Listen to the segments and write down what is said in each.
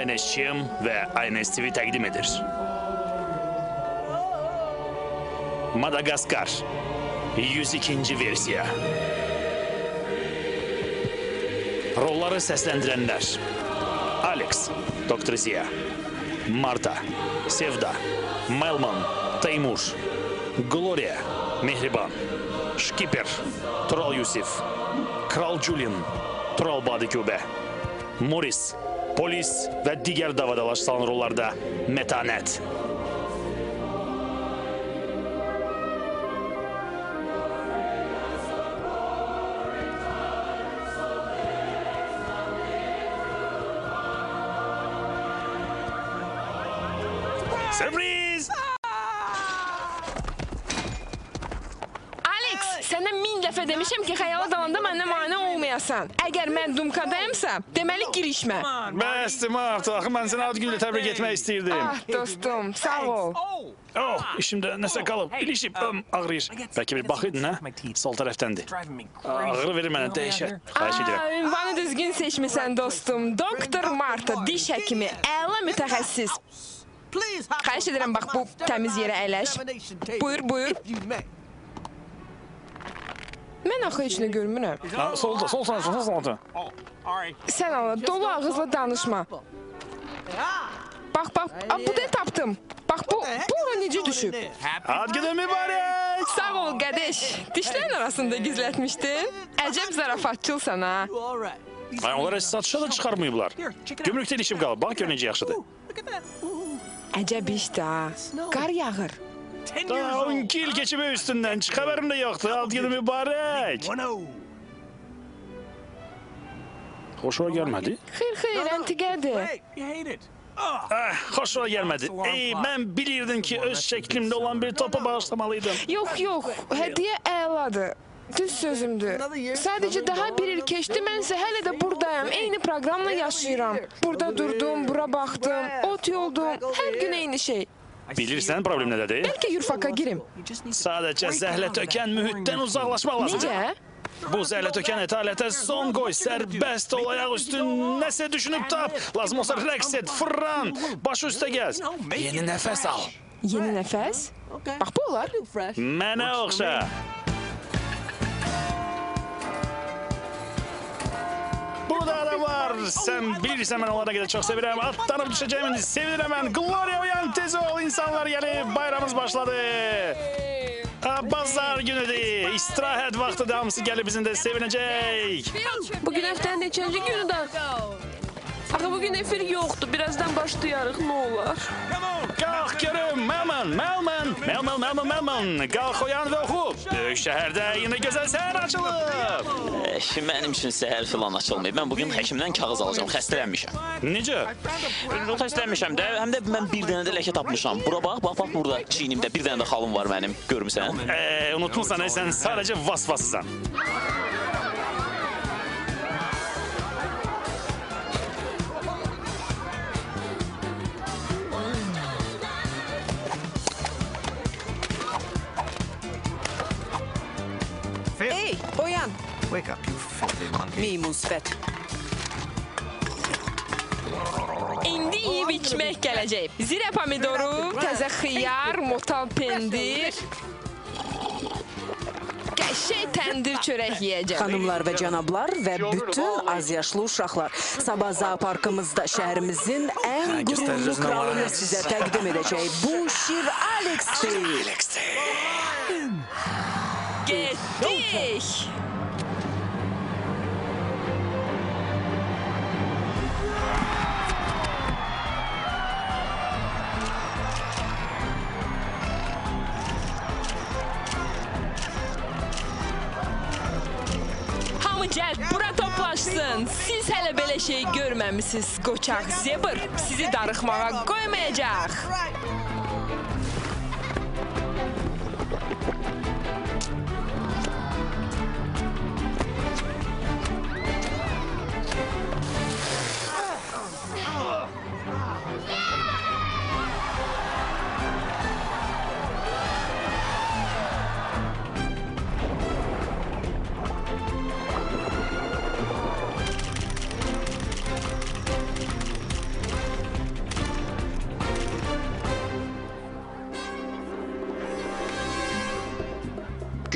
Aynes Çim ve Aynes TV təqdim edir. Madagaskar 102-ci versiya. Rolları səsləndirənlər Alex, Dr. Ziya, Marta, Sevda, Melman, Teymur, Gloria, Mehriban, Şkiper, Tural Yusif, Kral Julian, Tural Badikubə, Morris, polis və digər davadalaş salan rollarda mətanət. Olmayasan. Əgər mən dumkadayımsa, deməli girişmə. Bəsdir Marta, axı mən səni ad günlə təbrik etmək istəyirdim. Ah, dostum, sağ ol. Oh, işimdə nəsə qalıb, ilişib, ım, ağrıyır. Bəlkə bir baxıydın, hə? Sol tərəfdəndir. Ağrı verir mənə, dəyişər. Xahiş edirəm. Ünvanı düzgün seçmisən dostum. Doktor Marta, diş həkimi, əla mütəxəssis. Xahiş edirəm bax bu təmiz yerə əyləş. Buyur, buyur. Mən axı heç nə görmürəm. Ha, solda, sol tarafta, sol tarafta. Sən Allah, dolu ağızla danışma. Bax, bax, bu da tapdım. Bax, bu, bu ora necə düşüb? Ad günün mübarək. Sağ ol, qədeş. Dişlərin arasında gizlətmişdin. Əcəb zarafatçılsan ha. Ay, onlar satışa da çıxarmayıblar. Gümrükdə ilişib qalıb, bax gör necə yaxşıdır. Əcəb işdir ha. Qar yağır. Daha 12 yıl geçimi üstünden çık haberim de yoktu. Alt yılı mübarek. Eh, hoşuma gelmedi. Hayır hayır antigedi. Ah, hoşuma gelmedi. Ey, ben bilirdim ki öz şeklimde olan bir topa bağışlamalıydım. Yok yok hediye ağladı. Düz sözümdü. Sadece daha bir il keçdi, mənsə hələ də buradayam. Eyni proqramla yaşayıram. Burada durdum, bura baxdım, ot yoldum. Hər gün eyni şey. Bilirsən problem nədədir? Bəlkə yurfaka girim. Sadəcə zəhlə tökən mühitdən uzaqlaşmaq lazımdır. Necə? Bu zəhlə tökən ətalətə son qoy, sərbəst ol, ayaq üstü nəsə düşünüb tap. Lazım olsa rəqs et, fırlan, baş üstə gəz. Yeni nəfəs al. Yeni nəfəs? Bax bu olar. Mənə oxşa. Burada da var. Sən bilirsən mən onlara qədər çox sevirəm. Atlanıb düşəcəyimi sevirəm mən. Gloria uyan tez ol. İnsanlar gəlib bayramımız başladı. Ha, Bazar günüdür. İstirahət vaxtıdır. Hamısı gəlib bizim də sevinəcək. Bugün həftənin neçənci günüdür? Axı bugün efir yoxdur. Birazdan başlayarıq, nə olar? Qalx görüm, Melman, Melman, Melman, Melman, Melman. Qalx oyan və oxu. Böyük şəhərdə yeni gözəl səhər açılıb. Eh, Mənim üçün səhər filan açılmayıb. Mən bugün həkimdən kağız alacağam. Xəstələnmişəm. Necə? Xəstələnmişəm də, həm də mən bir dənə də ləkə tapmışam. Bura bax, bax, bax burada çiynimdə bir dənə də xalım var mənim. Görmüsən? Ee, unutmuşsan, ey, sən sadəcə vasvasısan. Ey, oyan. Wake up, you filthy monkey. Meymun sifət. İndi yeyib içmək gələcək. Zirə pomidoru, təzə xiyar, motal pendir. Qəşəng təndir çörək yeyəcəm. Xanımlar və cənablar və bütün az yaşlı uşaqlar. Sabah zooparkımızda şəhərimizin ən qürurlu kralını sizə təqdim edəcək. Bu Şir Alexdir. Getdik. Hamı cəld bura toplaşsın. Siz hələ belə şey görməmisiniz, qoçaq zebr. Sizi darıxmağa qoymayacaq.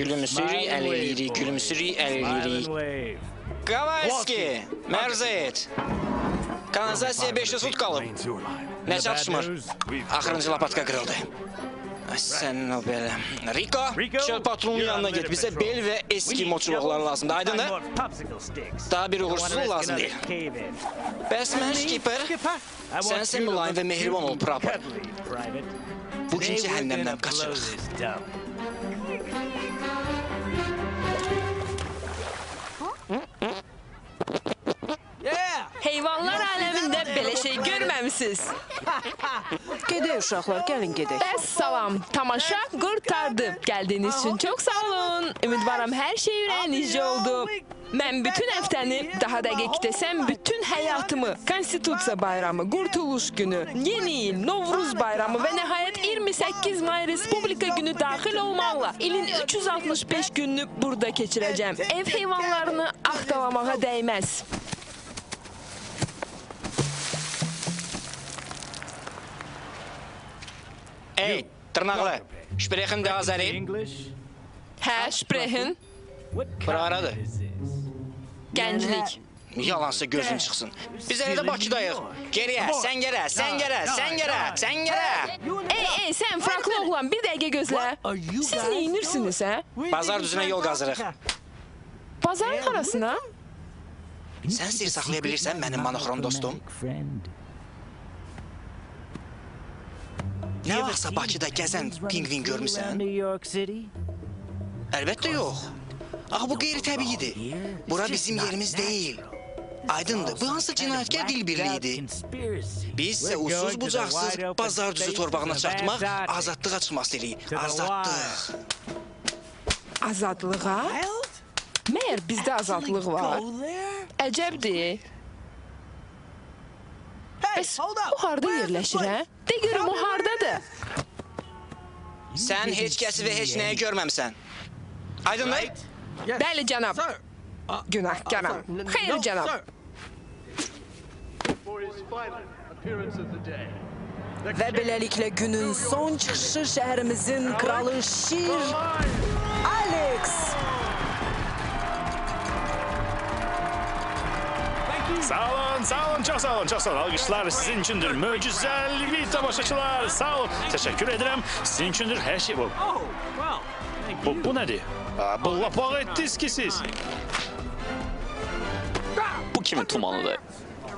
Eləyirik, gülümsürük, əl eləyirik. Qavalski, Mərzet. Kanalizasiya 500 fut qalıb. Nə çatışmır? Axırıncı lapatka qırıldı. Sən o belə. Riko, çöl patronunun yanına get. Bizə bel və eski moçuluqlar lazımdır. Aydındır? Daha bir uğursuzluq lazım deyil. Bəs mən şkiper, sənsə mülayim və mehriban ol, prapor. Bugün cəhənnəmdən qaçırıq. Aləmində belə şey görməmisiniz. Gedək uşaqlar, gəlin gedək. Bəs salam. Tamaşa qurtardı. Gəldiyiniz üçün çox sağ olun. Ümidvaram hər şey ürəyinizcə oldu. Mən bütün həftəni, daha dəqiq desəm, bütün həyatımı, Konstitusiya bayramı, Qurtuluş günü, Yeni il, Novruz bayramı və nəhayət 28 may Respublika günü daxil olmaqla ilin 365 gününü burada keçirəcəm. Ev heyvanlarını axtalamağa dəyməz. Ey, tırnaqlı. Sprechen de Azeri. Hə, sprehin, Bura haradır? gənclik. Yalansa gözün çıxsın. Biz elə də Bakıdayıq. Geriyə, sən gərə, sən gərə, sən gərə, sən gərə. Ey, ey, sən farklı oğlan, bir dəqiqə gözlə. Siz neyinirsiniz, hə? Bazar düzünə yol qazırıq. Bazarın arasına? Sən sir saxlaya bilirsən mənim monoxrom dostum? Nə vaxtsa Bakıda gəzən pingvin görmüsən? Əlbəttə yox. Axı bu qeyri-təbiidir. Bura bizim yerimiz deyil. Aydındır, bu hansı cinayətkar dil birliyidir. Biz isə uçsuz bucaqsız bazar düzü torbağına çatmaq, azadlığa çıxması deyirik. Azadlıq. Azadlığa? Məyər bizdə azadlıq var? Əcəbdir. Bəs o harda yerləşir, hə? De görüm o hardadır? Sən heç kəsi və heç nəyi görməmsən. Aydındır? Bəli, cənab. Günahkaram. Xeyr, cənab. Və beləliklə günün son çıxışı şəhərimizin kralı Şir Alex. Sağ olun, sağ olun, çok sağ olun, çok sağ olun. Alkışlar sizin içindir. Möcüzelvi tamaşaçılar. Sağ olun. Teşekkür ederim. Sizin içindir her şey bu. Bu, bu nedir? Aa, bu lapağı ettiniz ki siz. Bu kimin tumanıdır?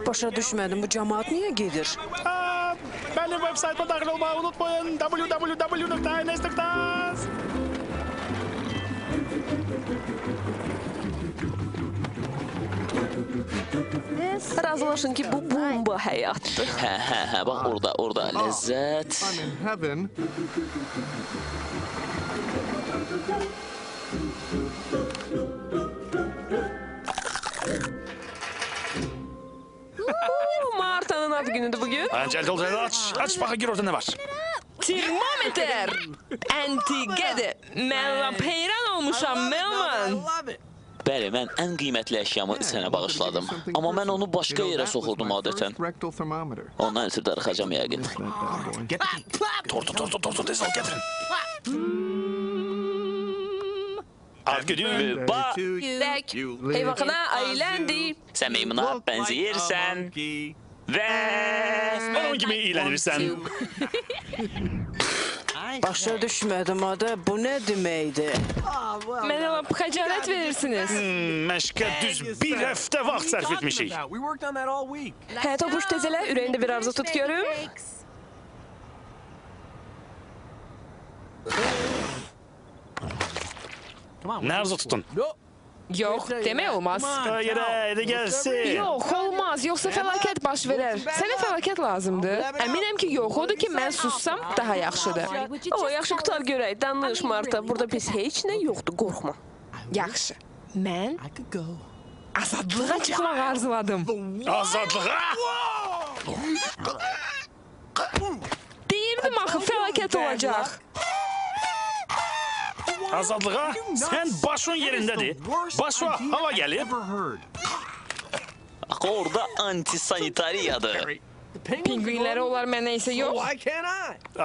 Başa düşmədim, bu cəmaat niyə gedir? Aa, benim web saytıma dahil olmayı unutmayın. www.enes.az Razılaşın ki, bu bomba həyatdır. Hə, hə, hə, bax orada, orada ləzzət. Martanın ad günüdür bugün. Ha, Cəld ol, Cəld, aç, aç baxa gir orada ne var? Termometr. Əntiqədir. Mən lap heyran olmuşam, Melman. Bəli, mən ən qiymətli əşyamı sənə bağışladım. Amma mən onu başqa yerə soxurdum adətən. Ondan ötürü darıxacam yəqin. Tortu, tortu, tortu, tez ol, getirin. Ad günü. Ba, Dək, heyvaxana ailəndi. sən meymuna bənzəyirsən və Onun kimi iyilenirsen. Başa düşmədim adı, bu nə deməkdir? Mənə lap xəcalət verirsiniz. Hmm, məşqə düz bir həftə vaxt sərf etmişik. Hə, topuş tezələ, ürəyində bir arzu tut görüm. Nə arzu tutun? Yox, demək olmaz. Ha, yerə, de gəlsin. Yox, olmaz. Yoxsa fəlakət baş verər. Sənə fəlakət lazımdır. Əminəm ki, yox. Odur ki, mən sussam daha yaxşıdır. O, yaxşı qutar görək, danış Marta. Burada pis heç nə yoxdur, qorxma. Yaxşı. Mən azadlığa çıxmaq arzuladım. Azadlığa. Deyirdim axı fəlakət olacaq. Azadlığa sen başın yerindedir. Başa hava gelip... Orada antisanitariyadı. Pingvinləri olar mənə isə yox.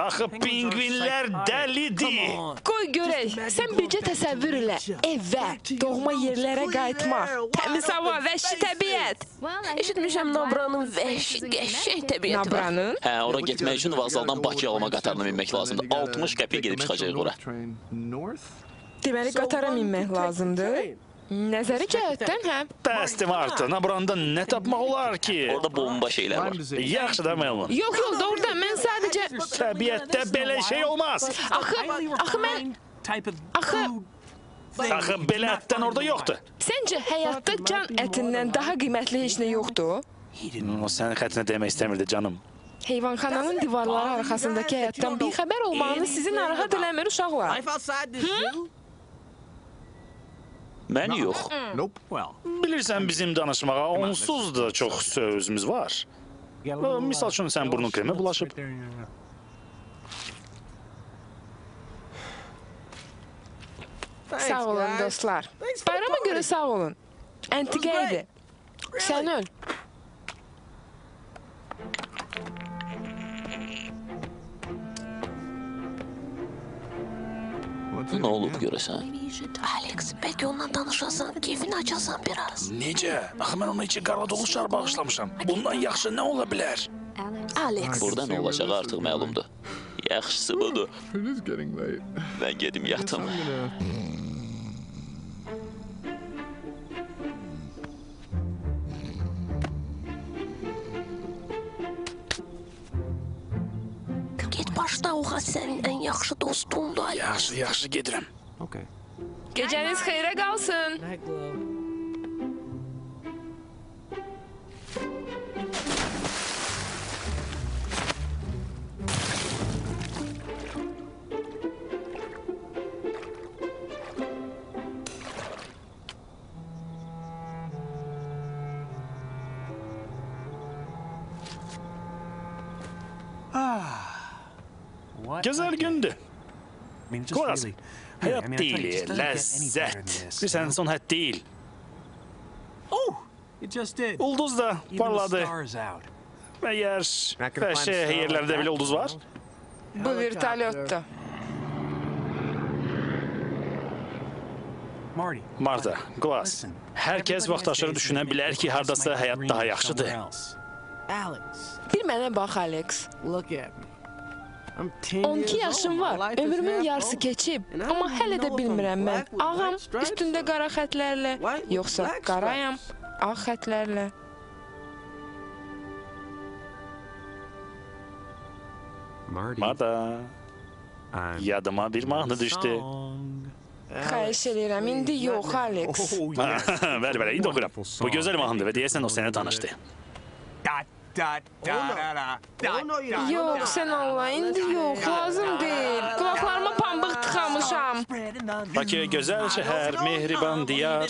Axı pingvinlər dəlidir. Qoy görək, sən bircə təsəvvür elə. Evə, doğma yerlərə qayıtmaq, təmiz hava, vəhşi təbiət. Eşitmişəm Nabranın vəhşi, qəşəng təbiəti var. Nabranın Hə, ora getmək üçün vağzaldan Bakıya alma qatarına minmək lazımdır. 60 qəpik gedib çıxacağıq ora. Deməli qatara minmək lazımdır. Nəzəri cəhətdən hə. Bəsdir Marta, Nabranda nə tapmaq olar ki? Orada bomba şeylər var. Yaxşı da Melvin. Yox, yox, doğrudan mən sadəcə Təbiətdə belə şey olmaz. axı axı mən axı Axı belə ətdən orada yoxdur. səncə həyatda can ətindən daha qiymətli heç nə yoxdur? O sənin xətrinə demək istəmirdi canım. Heyvanxananın divarları arxasındakı həyatdan bir xəbər olmağınız sizi narahat eləmir uşaqlar. Məni yox. Nope. Bilirsən bizim danışmağa onsuz da çox sözümüz var. Misal üçün sən burnun kremi bulaşıb. Sağ olun dostlar. Bayrama görə sağ olun. Əntiqə idi. Sən öl. Nə olub görəsən? Alex, bəlkə onunla danışasan, keyfini açasan biraz. Necə? Axı mən ona iki qara doluşlar bağışlamışam. Bundan yaxşı nə ola bilər? Alex, Burada nə olacağı artıq məlumdur. Yaxşısı budur. Mən gedim yatım. Oxa sənin ən yaxşı dostundur. Yaxşı, yaxşı gedirəm. Okay. Gecəniz xeyrə qalsın. Güzel gündü. Koras. Hayat değil, lezzet. Bir sen son hayat değil. Ulduz da parladı. Meğer peşe yerlerde bile ulduz var. Bu bir talottu. Marta, Glass, herkes vaxtaşırı düşünə bilər ki, hardasa həyat daha yaxşıdır. Bir mənə bax, Alex. Look at 12 yaşım var. Ömrümün yarısı keçib. Amma hələ də bilmirəm mən. Ağam üstündə qara xətlərlə, yoxsa qarayam, ağ xətlərlə. Marta, yadıma bir mahnı düşdü. Xahiş edirəm, indi yox Alex. bəli, bəli, indi oxuram. Bu gözəl mahnıdır və deyəsən o səni tanışdı. Yox, sən indi yox, lazım deyil. Qulaqlarıma pambıq tıxamışam. Bakı gözəl şəhər, mehriban diyar.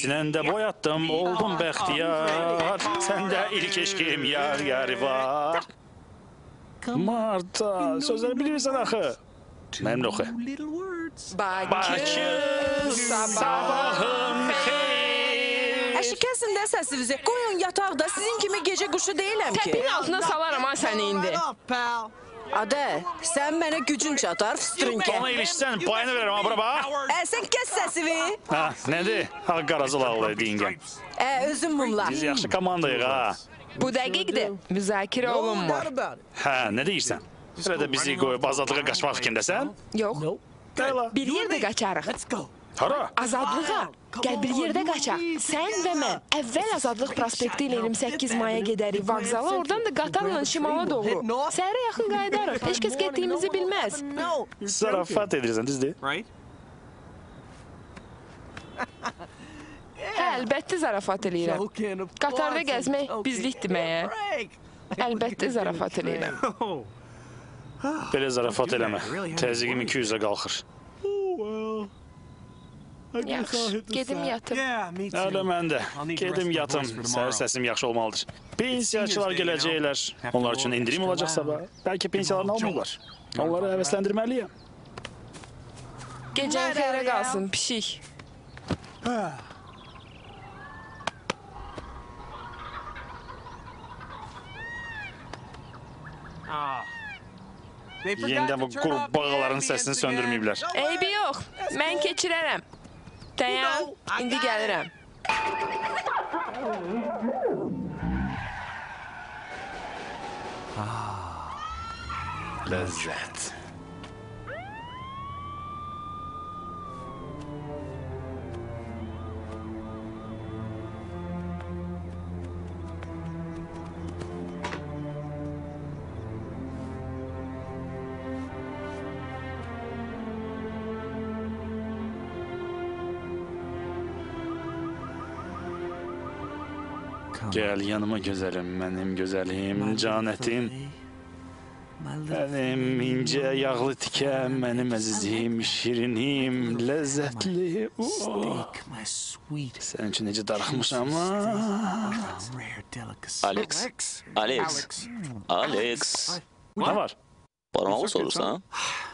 Sinəndə boyatdım, oldum bəxtiyar. Səndə ilk eşkim yar yari var. Marta, sözləri bilirsən axı. Mənimlə oxu. Bakı, Bakı, sabahın Əşi kəsin də səsinizi. Qoyun yataqda. Sizin kimi gecə quşu deyiləm ki. Təpin altına salaram ha səni indi. Adə, sən mənə gücün çatar, fıstrınkə. Ona ilişsən payını verərəm ha bura bax. Ə, sən kəs səsivi. Ha, nədir? Ha, qarazıl ağlı deyingən. Ə, özün mumla. Biz yaxşı komandayıq ha. Bu dəqiqdir. Müzakirə olunmur. Hə, nə deyirsən? Elə də bizi qoyub azadlığa qaçmaq fikrindəsən? Yox. Bir yerdə qaçarıq. Hara? Azadlığa. Gəl bir yerdə qaçaq. Sən və mən. Əvvəl Azadlıq prospekti ilə 28 maya gedərik vağzala, oradan da qatarla şimala doğru. Səhərə yaxın qayıdarıq. Heç kəs getdiyimizi bilməz. Zarafat edirsən, düzdür? Hə, əlbəttə zarafat eləyirəm. Qatarda gəzmək bizlikdir məyər? Əlbəttə zarafat eləyirəm. Belə zarafat eləmə. Təzyiqim 200-ə qalxır. Yaxşı, gedim yatım. Hələ mən də. Gedim yatım. Səhər səsim yaxşı olmalıdır. Pensiyaçılar gələcəklər. Onlar üçün indirim olacaq sabah. Bəlkə pensiyalarını almayıblar. Onları həvəsləndirməliyəm. Gecən xeyrə qalsın, pişik. Yenidən bu qurbağaların səsini söndürməyiblər. Eybi yox. Mən keçirərəm. Diane, in the hindi. Ah. Gel yanıma güzelim benim güzelim can etim. Benim ince yağlı tikem, benim əzizim, şirinim, ləzzətli. Oh. Sənin üçün necə darıxmışam. Alex, Alex, Alex. Nə var? Barmağı sorursan?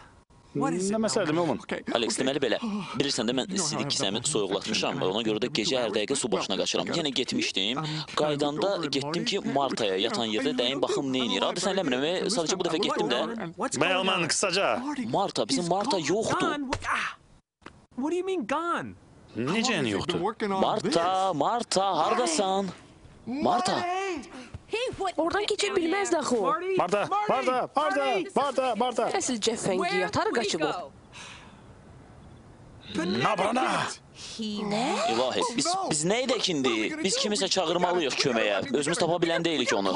Nə məsələdir Melvin? Alex, deməli belə. Bilirsən də mən sidik kisəmi soyuqlatmışam. Ona görə də gecə hər dəqiqə su başına qaçıram. Yenə getmişdim. Qaydanda getdim ki, Martaya yatan yerdə dəyim baxım nə edir. Adı sən eləmirəm, sadəcə bu dəfə getdim də. Melvin qısaca. Marta, bizim Marta yoxdur. What do you mean gone? Necə yəni yoxdur? Marta, Marta, hardasan? Marta. Oradan keçə bilməzdi axı o. Marta, Marta, Marta, Marta, Marta. Əsl cəfəngi yatar qaçıb o. Nabrana. İlahi, biz, biz nə edək indi? Biz kimisə çağırmalıyıq köməyə. Özümüz tapa bilən deyilik onu.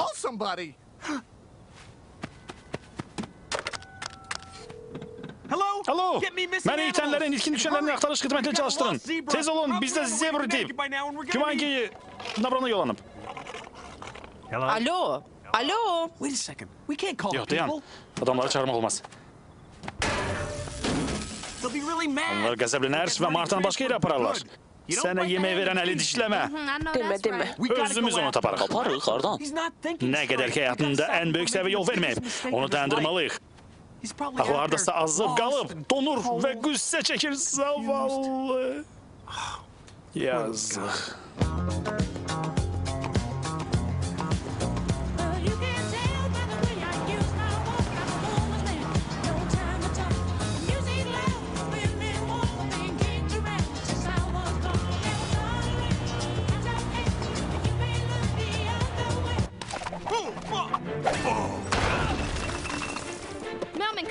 Hello? Alo, Get me missing məni itənlərin itkin düşənlərini axtarış xidmətini çalışdırın. Tez olun, bizdə we're gonna Güman ki, Nabrana yollanıb. Hello? Alo, alo. Wait a second. We can't call Yox, the dayan. people. Adamları çağırmaq olmaz. They'll be really mad. Onlar qəzəblənər və Martanı başqa yerə apararlar. Sənə yemək verən əli dişləmə. Demə, demə. We gotta Özümüz go onu after taparıq. Taparıq, hardan? He's not thinking Nə straight. qədər ki, həyatında ən böyük səviyyə yol verməyib. Onu dayandırmalıyıq. He's probably Axı out hardasa there azıb lost qalıb, and donur cold. və qüssə çəkir zavallı. Yazıq.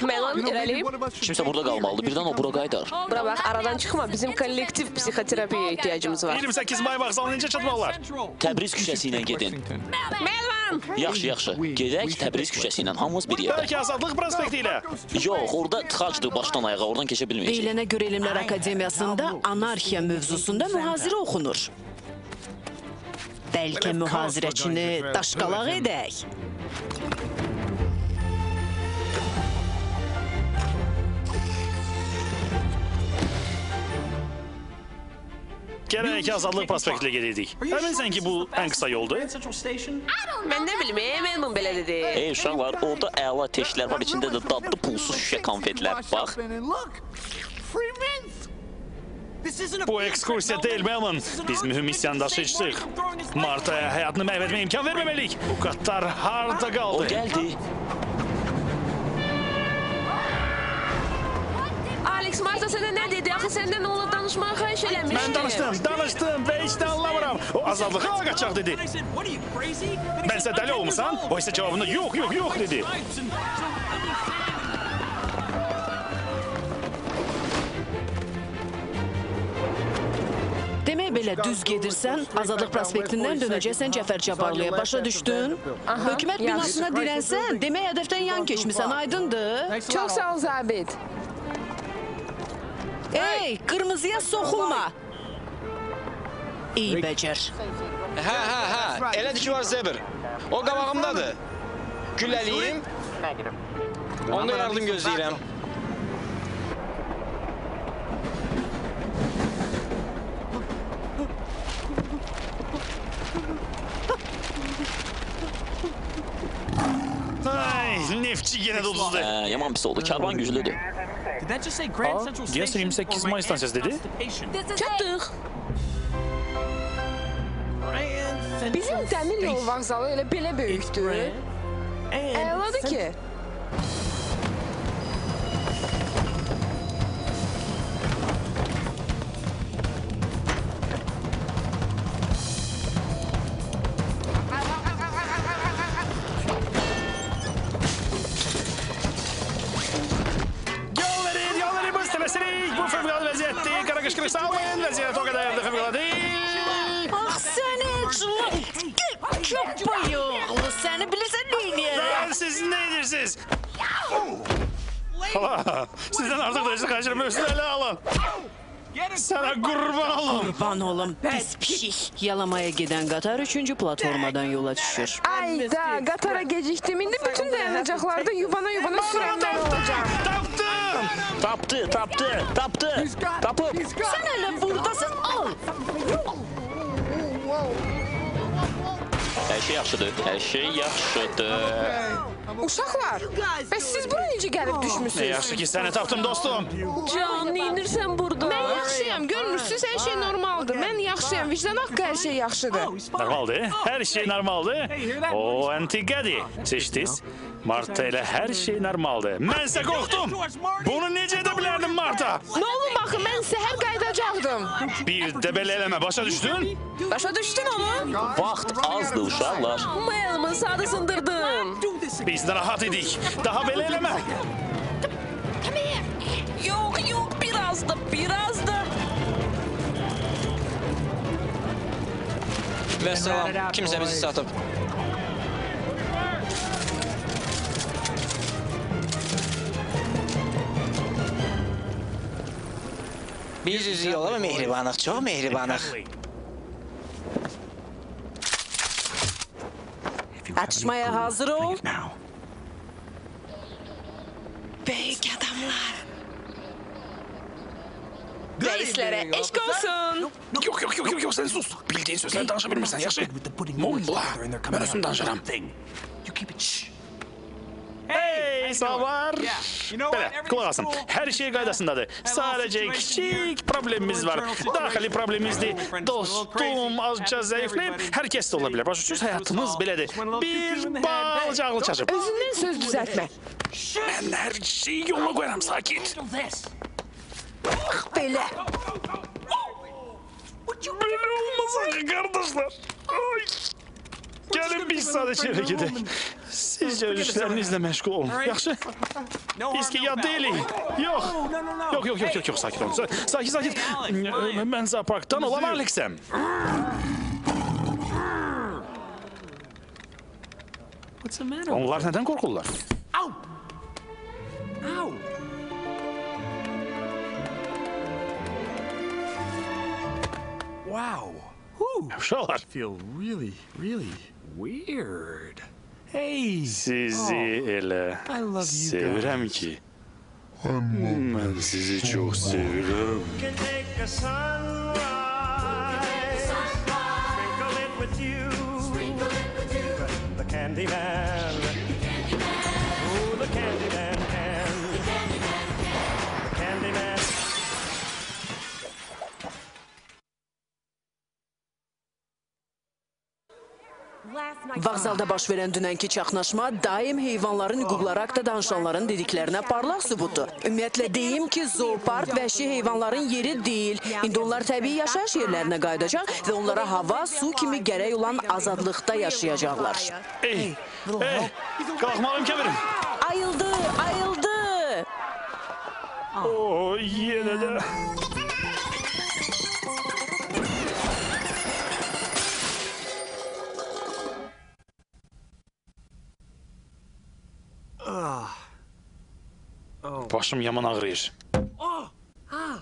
Melon, irəli. Kimsə burada qalmalıdır. Birdən o bura qaydar. Bura bax, aradan çıxma. Bizim kollektiv psixoterapiyaya ehtiyacımız var. 28 may vağzalına necə çatmalılar? Təbriz küçəsi ilə gedin. Melon! Yaxşı, yaxşı. Gedək Təbriz küçəsi ilə hamımız bir yerdə. Bəlkə azadlıq prospekti ilə. Yox, orada tıxacdır başdan ayağa. Oradan keçə bilməyəcək. Deyilənə görə Elmlər Akademiyasında anarxiya mövzusunda mühazirə oxunur. Bəlkə mühazirəçini daşqalaq edək. Gərək azadlıq prospekti ilə gedəydik. Əminsən ki, bu ən qısa yoldur? Mən nə bilim, e, Melon belə dedi. Ey uşaqlar, orada əla teşkilər var, içində də dadlı pulsuz şüşə konfetlər. Bax, Bu ekskursiya deyil, Melvin. Biz mühüm misyanı daşıyıcıyıq. Martaya həyatını məhv imkan verməməliyik. Bu qatlar harda o qaldı? gəldi. Alex, Marta sənə nə dedi? Axı səndən onunla danışmağı xahiş eləmişdi. Mən danışdım, danışdım və heç də anlamıram. O azadlığa qaçaq dedi. Mən sən dəli olmusan? O isə cavabında yox, yox, yox dedi. Demək belə düz gedirsən, Azadlıq prospektindən dönəcəksən Cəfər Cabbarlıya. Başa düşdün? Hökumət binasına dirənsən, demək hədəfdən yan keçmisən, aydındır? Çox sağ ol zabit. Ey, qırmızıya soxulma. İyi bəcər. Hə, hə, hə. Elədir ki, var zebr. O qabağımdadır. Gülləliyim. Onda yardım gözləyirəm. Ay, Nefçi gene Ee, yaman pis oldu. Kervan güzledi. Aa, Gias 28 Mayıs stasyası dedi. Çattık. Bizim dəmir yolu vağzalı elə belə böyükdür. Əladır ki. Vəziyyətdir. Qara qışqırıq salmayın. Vəziyyət o qədər də fövqəladə deyil. Ax səni Çok bayıqlı səni bilirsən neyniyər? Lan siz ne edirsiniz? Hala, sizden artık da işte kaçırma üstüne ele alın. Sana kurban olun. Qurban olum, pis pişik. Yalamaya gedən qatar 3-cü platformadan yola düşür. Ayda qatara gecikdim. İndi bütün dayanacaqlarda yuvana yuvana sürən mən olacağam. Taptım. Tapdı, tapdı, tapdı. Tapıb. Sən hələ buradasın, al. Hər şey yaxşıdır, hər şey yaxşıdır. Uşaqlar, bəs siz bura necə gəlib düşmüsünüz? yaxşı ki seni taptım dostum. Can, neynirsən burada? Mən yaxşıyam, görmürsünüz hər şey normaldır. Mən yaxşıyam, vicdan haqqı hər şey yaxşıdır. Normaldir, her şey normaldir. O antigadi. Seçtiniz. Marta ile her şey normaldir. Mənsə qorxdum. Bunu necə edə bilərdim Marta? Nə olun baxın, mən səhər qayıdacaqdım. Bir də belə eləmə, başa düşdün? Başa düşdün onu? Vaxt azdır uşaqlar. Mayalımın sadı sındırdım. Biz rahat idik. Daha belə eləmə. Yok yok biraz da biraz da. Vəssalam, kimsə bizi satıb. Biz mı mehribanıq, çox mehribanıq. Açmaya hazır ol. Böyük adamlar. Reislərə eşq olsun. Yok yok yok yok yok sen sus. Bildiğin sözler danışa bilmirsən, yaxşı? Mumbla. Mən özüm danışaram. You keep it shh. Hey, savar. You know what? Belə, qulaq asın. Hər şey qaydasındadır. Sadəcə kiçik problemimiz var. Daxili problemimizdir. Dostum azca zəifləyib, hər kəs də ola bilər. Başa düşürsünüz, həyatımız belədir. Bir balcaqlı çaşıb. Özündən söz düzəltmə. Mən hər şeyi yoluna qoyaram, sakit. Handle this. Belə. Belə olmaz axı, qardaşlar. Ay. Gelin biz sadece eve gidelim. Siz de işlerinizle meşgul olun. Yaxşı? Biz ki ya deli. Yok. Yok yok yok yok yok sakin olun. Sakin sakin. E, ben Zapark'tan olan Alex'em. Onlar neden korkullar? Au! Au! Wow. Whew. I feel really, really sizi ele sevirem ki. Ben sizi çok seviyorum. Candyman. Vağzalda baş verən dünənki çaxnaşma daim heyvanların hüquqları haqqında danışanların dediklərinə parlaq sübutdur. Ümumiyyətlə deyim ki, zoopark vəhşi heyvanların yeri deyil. İndi onlar təbii yaşayış yerlərinə qayıdacaq və onlara hava, su kimi gərək olan azadlıqda yaşayacaqlar. Ey, ey, qalxmalım kəmirim. Ayıldı, ayıldı. O, yenə də. Başım yaman ağrıyır. Oh! Ah!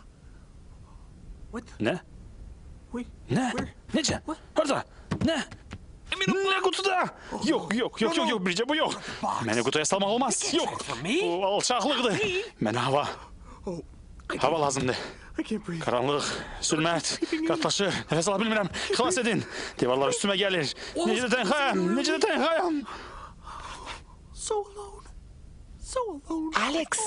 What? Ne? Wait. Ne? Where? Necə? Harada? Ne? Ne kutuda? Yok yok yok yok yok bircə bu yok. Məni qutuya salmaq olmaz. Yok. Bu alçaqlıqdır. Mənə hava. Hava lazımdır. I can't breathe. Qaranlıq, zülmət, qatlaşır. Nəfəs ala bilmirəm. Xilas edin. Divarlar üstümə gəlir. Necə də tənxayam, necə də tənxayam. So alone. So alone. Alex,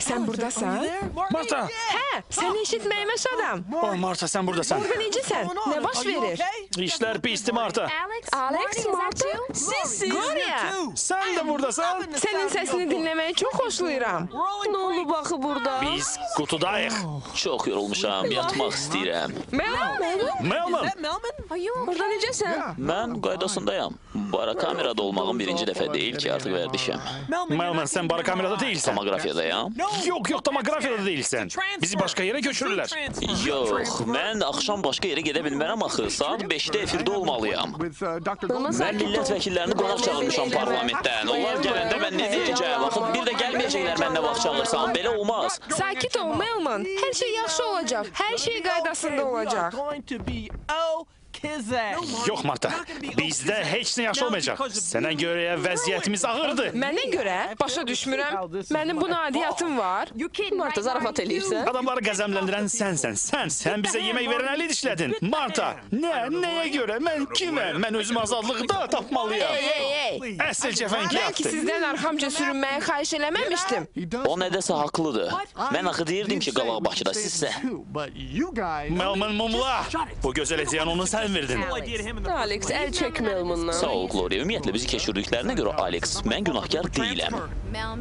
Sən burdasan? Marta! Hə, səni eşitməyimə şadam. Oh Marta sen buradasın. Burada necəsən? Nə baş verir? İşler pisti Marta. Alex, Marta, Sizsiz. Gloria. Sen de buradasın. Sənin səsini dinləməyi çox xoşlayıram. Ne oldu bakı burada? Biz kutudayıq. Çox yorulmuşam, yatmaq istəyirəm. Melon, Melman. Burada necəsən? Mən qaydasındayam. Bara kamerada olmağım birinci dəfə deyil ki, artıq vərdişəm. Melman sen bara kamerada değilsen. Tomografiyadayam. Yok yok tomografiyada değilsen. Bizi başka yere götürürler. Yox, mən axşam başqa yerə gedə bilmərəm axı. Saat 5-də efirdə olmalıyam. Mən millət vəkillərini qonaq çağırmışam parlamentdən. Onlar gələndə mən nə deyəcəm? Axı bir də gəlməyəcəklər mən nə vaxt çağırsam. Belə olmaz. sakit ol Melman. Hər şey yaxşı olacaq. Hər şey qaydasında olacaq. Yok Marta. Bizde hiç ne yaxşı olmayacak. Sənə görə vəziyyətimiz ağırdı. Mənə görə başa düşmürəm. Mənim buna adiyyatım var. Marta zarafat eləyirsən. Adamları qəzəmləndirən sənsən. Sən, sən bizə yemək verən əli dişlədin. Marta, nə, nəyə görə? Mən kiməm? Mən özüm azadlıqda tapmalıyam. Ey, ey, ey. Əsl Mən ki sizdən arxamca sürünməyi xahiş eləməmişdim. O nədəsə haqlıdır. Mən axı deyirdim ki, qabaq Bakıda sizsə. Melman mumla. Bu gözəl hediyen onu sən verdin. Alex el çəkmə elmundan. Sağ ol Gloria. Ümumiyyətlə bizi keçirdiklərinə görə Alex, mən günahkar deyiləm.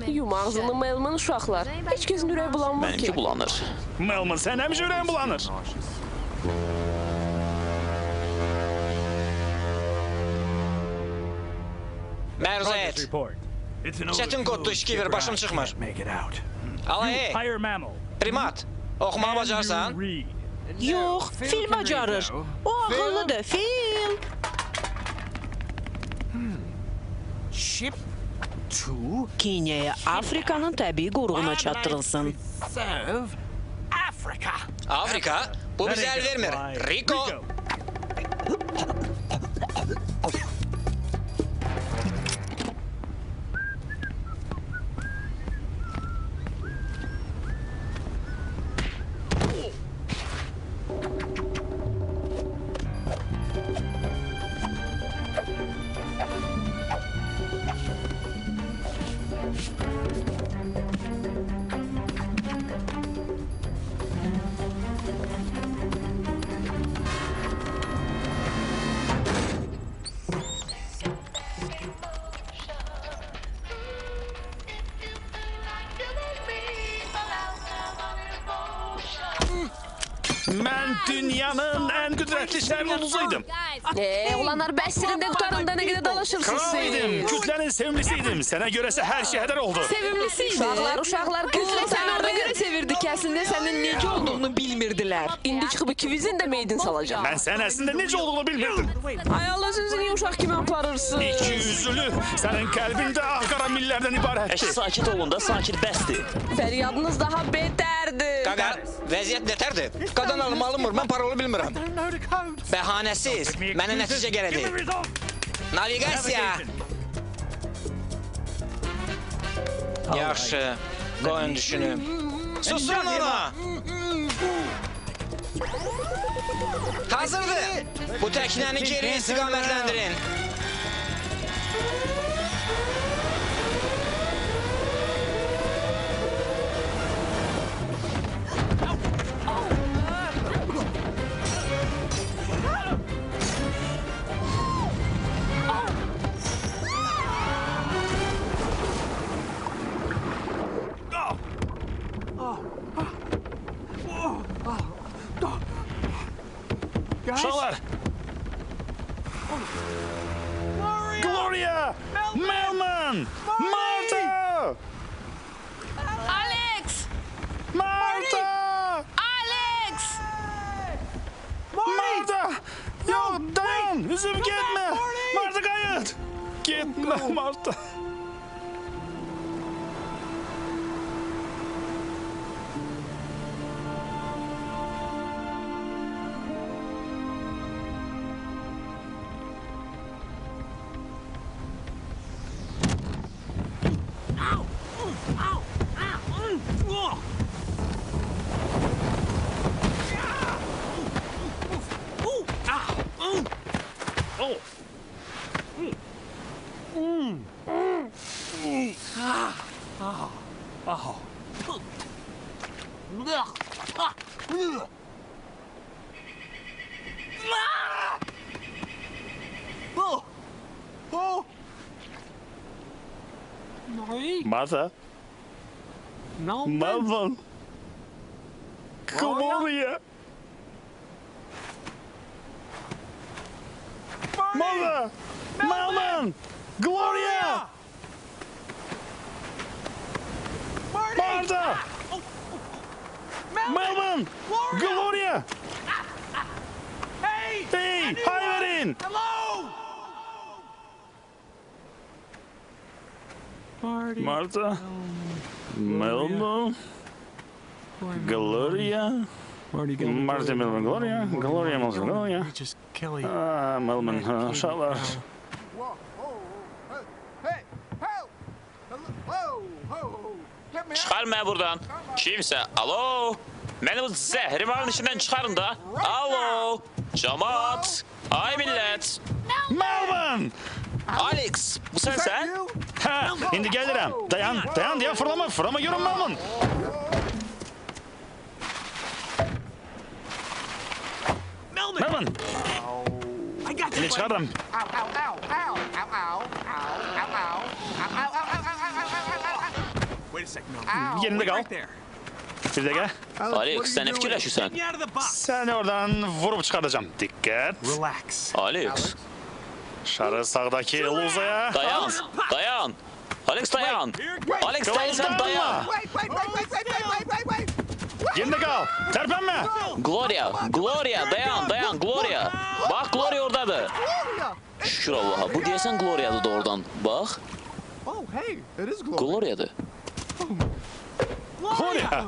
Yum ağzını Melman uşaqlar. Heç kəsin ürəyi bulanmır Mənimki ki. bulanır. Melman sən həmişə ürəyin bulanır. Mərzət. Çətin kodlu işkiver, başım çıxmır. Ala hey, primat. Oxumağı bacarsan? Yox, fil bacarır. O ağıllıdır, fil. ship to Kenyaya Afrikanın təbii qoruğuna çatdırılsın. serve Africa. Afrika? Bu bizə əl vermir. Rico. Siz. kütlənin sevimlisiydim. Sənə görəsə hər şey hədər oldu. Sevimlisiydi. Uşaqlar, uşaqlar Kütlə səni ona görə qızlar. sevirdi ki, əslində sənin necə olduğunu bilmirdilər. İndi çıxıb ikimizin də meydin salacaq. Mən sən əslində necə olduğunu bilmirdim. Ay Allah sizi niyə uşaq kimi aparırsın? İki yüzlü, sənin qəlbində ağ-qara millərdən Əş, ibarətdir. sakit olun da, sakit bəsdir. Fəryadınız daha betərdir. Qaqa, vəziyyət nətərdir? Qadan alım alınmır, mən parolu bilmirəm. Bəhanəsiz, mənə nəticə gərədi. Naviqasiya. Yaxşı, qoyun düşünüm. Susun ona! Hazırdır. Bu təknəni geri istiqamətləndirin. Uşaqlar. Gloria! Melman! Marta! Alex! Marta! Alex! Marta! Yok dayan! Üzüm gitme! Marta kayıt! Gitme Marta! não não Mother. Roberta, Melba, Gloria, Martin Melman Gloria, Gloria Melman Gloria, ah, Melman uh, Schaller. Buradan. Kimse. Alo. Beni bu zehrimanın içinden çıkarın da. Alo. Cemaat. Ay millet. Melman. Alex. Bu sen sen? Ha, indi gelirəm. Dayan, dayan deyə fırlama, fırlama görüm malın. Melvin. Eli çıxarıram. Yerində qal. Bir dəqiqə. Alex, sən nə fikirləşirsən? Səni oradan vurub çıxardacam. Diqqət. Alex. Şarı sağdaki Luza'ya. Dayan, dayan. Alex dayan. Alex dayan, dayan. Yerinde kal. Terpenme. Gloria, Gloria dayan, dayan Gloria. Bak Gloria oradadır. Şükür Allah'a. Bu diyesen Gloria'dır doğrudan. Bak. Gloria'dır. Gloria.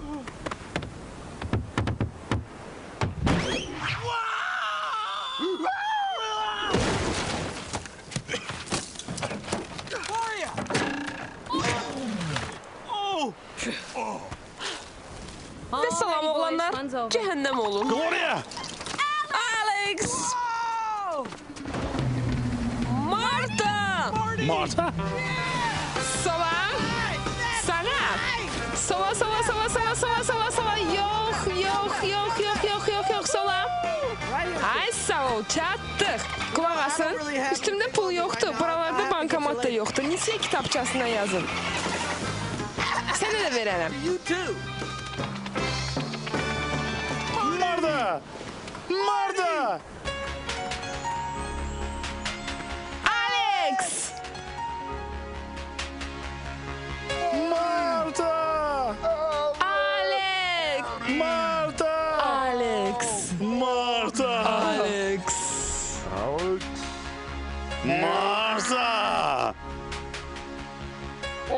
Və salam oğlanlar. Cəhənnəm olun. Gloria. Alex! Marta! Marta. Sola. Sağa. Sola, sola, sola, sola, sola, sola, sola. Yox, yox, yox, yox, yox, yox, yox, sola. Ay sağ ol, çatdıq. Qulaq asın. Üstümdə pul yoxdur. Buralarda bankomat da yoxdur. Nisiyə kitabçasına yazın. Sana da veremem. Marda! Marda! Alex! Marta! Oh.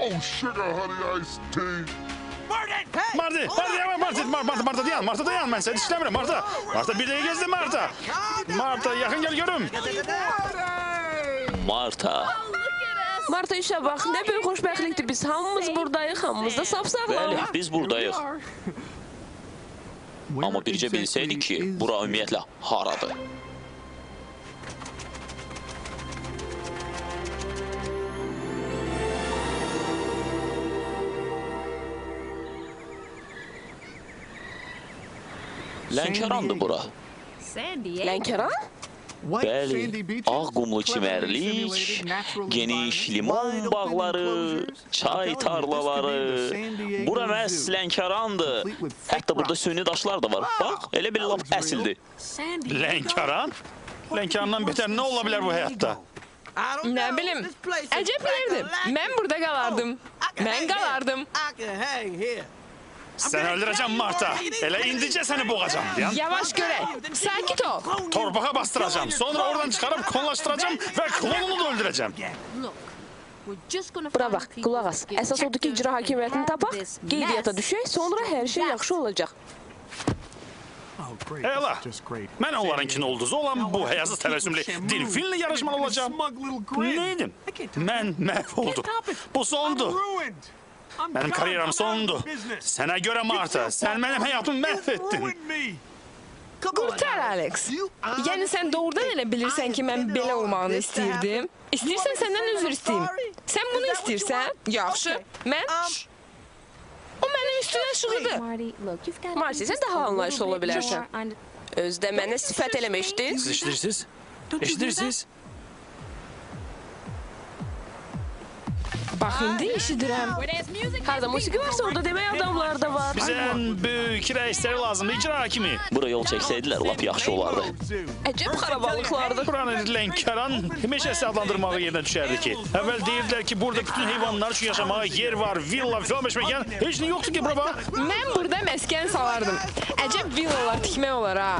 Oh, sugar, honey, iced tea. Martin! Hey! Yapma Martin! Mar Marta, Marta değil, Marta değil. Ben seni işlemiyorum Marta. Marta bir de gezdi Marta. Marta yakın gel görüm. Marta. Marta işe bak ne büyük hoşbəxtlikdir biz hamımız buradayıq hamımız da sapsağlam. Bəli biz buradayıq. Ama bircə bilsəydik ki bura ümumiyyətlə haradır. Lənkərandır bura. Lənkəran? Bəli, ağ qumlu çimərlik, geniş limon bağları, çay tarlaları. Bura məhz Lənkərandır. Hətta burada süni daşlar da var. Bax, elə bir lap əsildir. Lənkəran? Lənkərandan betər nə ola bilər bu həyatda? Nə bilim, əcəb yerdir. Mən burada qalardım. Mən qalardım. Sen öldüreceğim Marta. Ele indice seni boğacağım. Yavaş göre. Sakin ol. Torbağa bastıracağım. Sonra oradan çıkarıp konlaştıracağım ve klonunu da öldüreceğim. Bura bax, qulaq as. Əsas odur ki, icra hakimiyyətini tapaq, qeydiyyata düşək, sonra hər şey yaxşı olacaq. Ela, mən onlarınkini ulduzu olan bu həyasız təvəssümlü dilfinlə yarışmalı olacağım. Neydim? Mən məhv oldum. Bu sondu. Mənim karyeram sondu. Sənə görə Marta, sən mənim həyatımı məhv etdin. Qurtar Alex. Yəni sən doğrudan elə bilirsən ki, mən belə olmağını istəyirdim? İstəyirsən səndən üzr istəyim. Sən bunu istəyirsən? Yaxşı. Mən O mənim üstüne şığıdı. Marsi, sən daha anlayışlı ola bilərsən. Özdə mənə sifət eləmişdin. Siz eşidirsiniz? Eşidirsiniz? Bax indi eşidirəm. Harda musiqi varsa orada demək adamlar da var. Bizə ən böyük rəisləri lazımdır, icra hakimi. Bura yol çəksəydilər lap yaxşı olardı. Əcəb xarabalıqlardır. Buranı Lənkəran meşəsi adlandırmağı yerinə düşərdi ki. Əvvəl deyirdilər ki, burada bütün heyvanlar üçün yaşamağa yer var, villa, filan məkan. Heç nə yoxdur ki, bura bax. Mən burada məskən salardım. Əcəb villalar tikmək olar ha.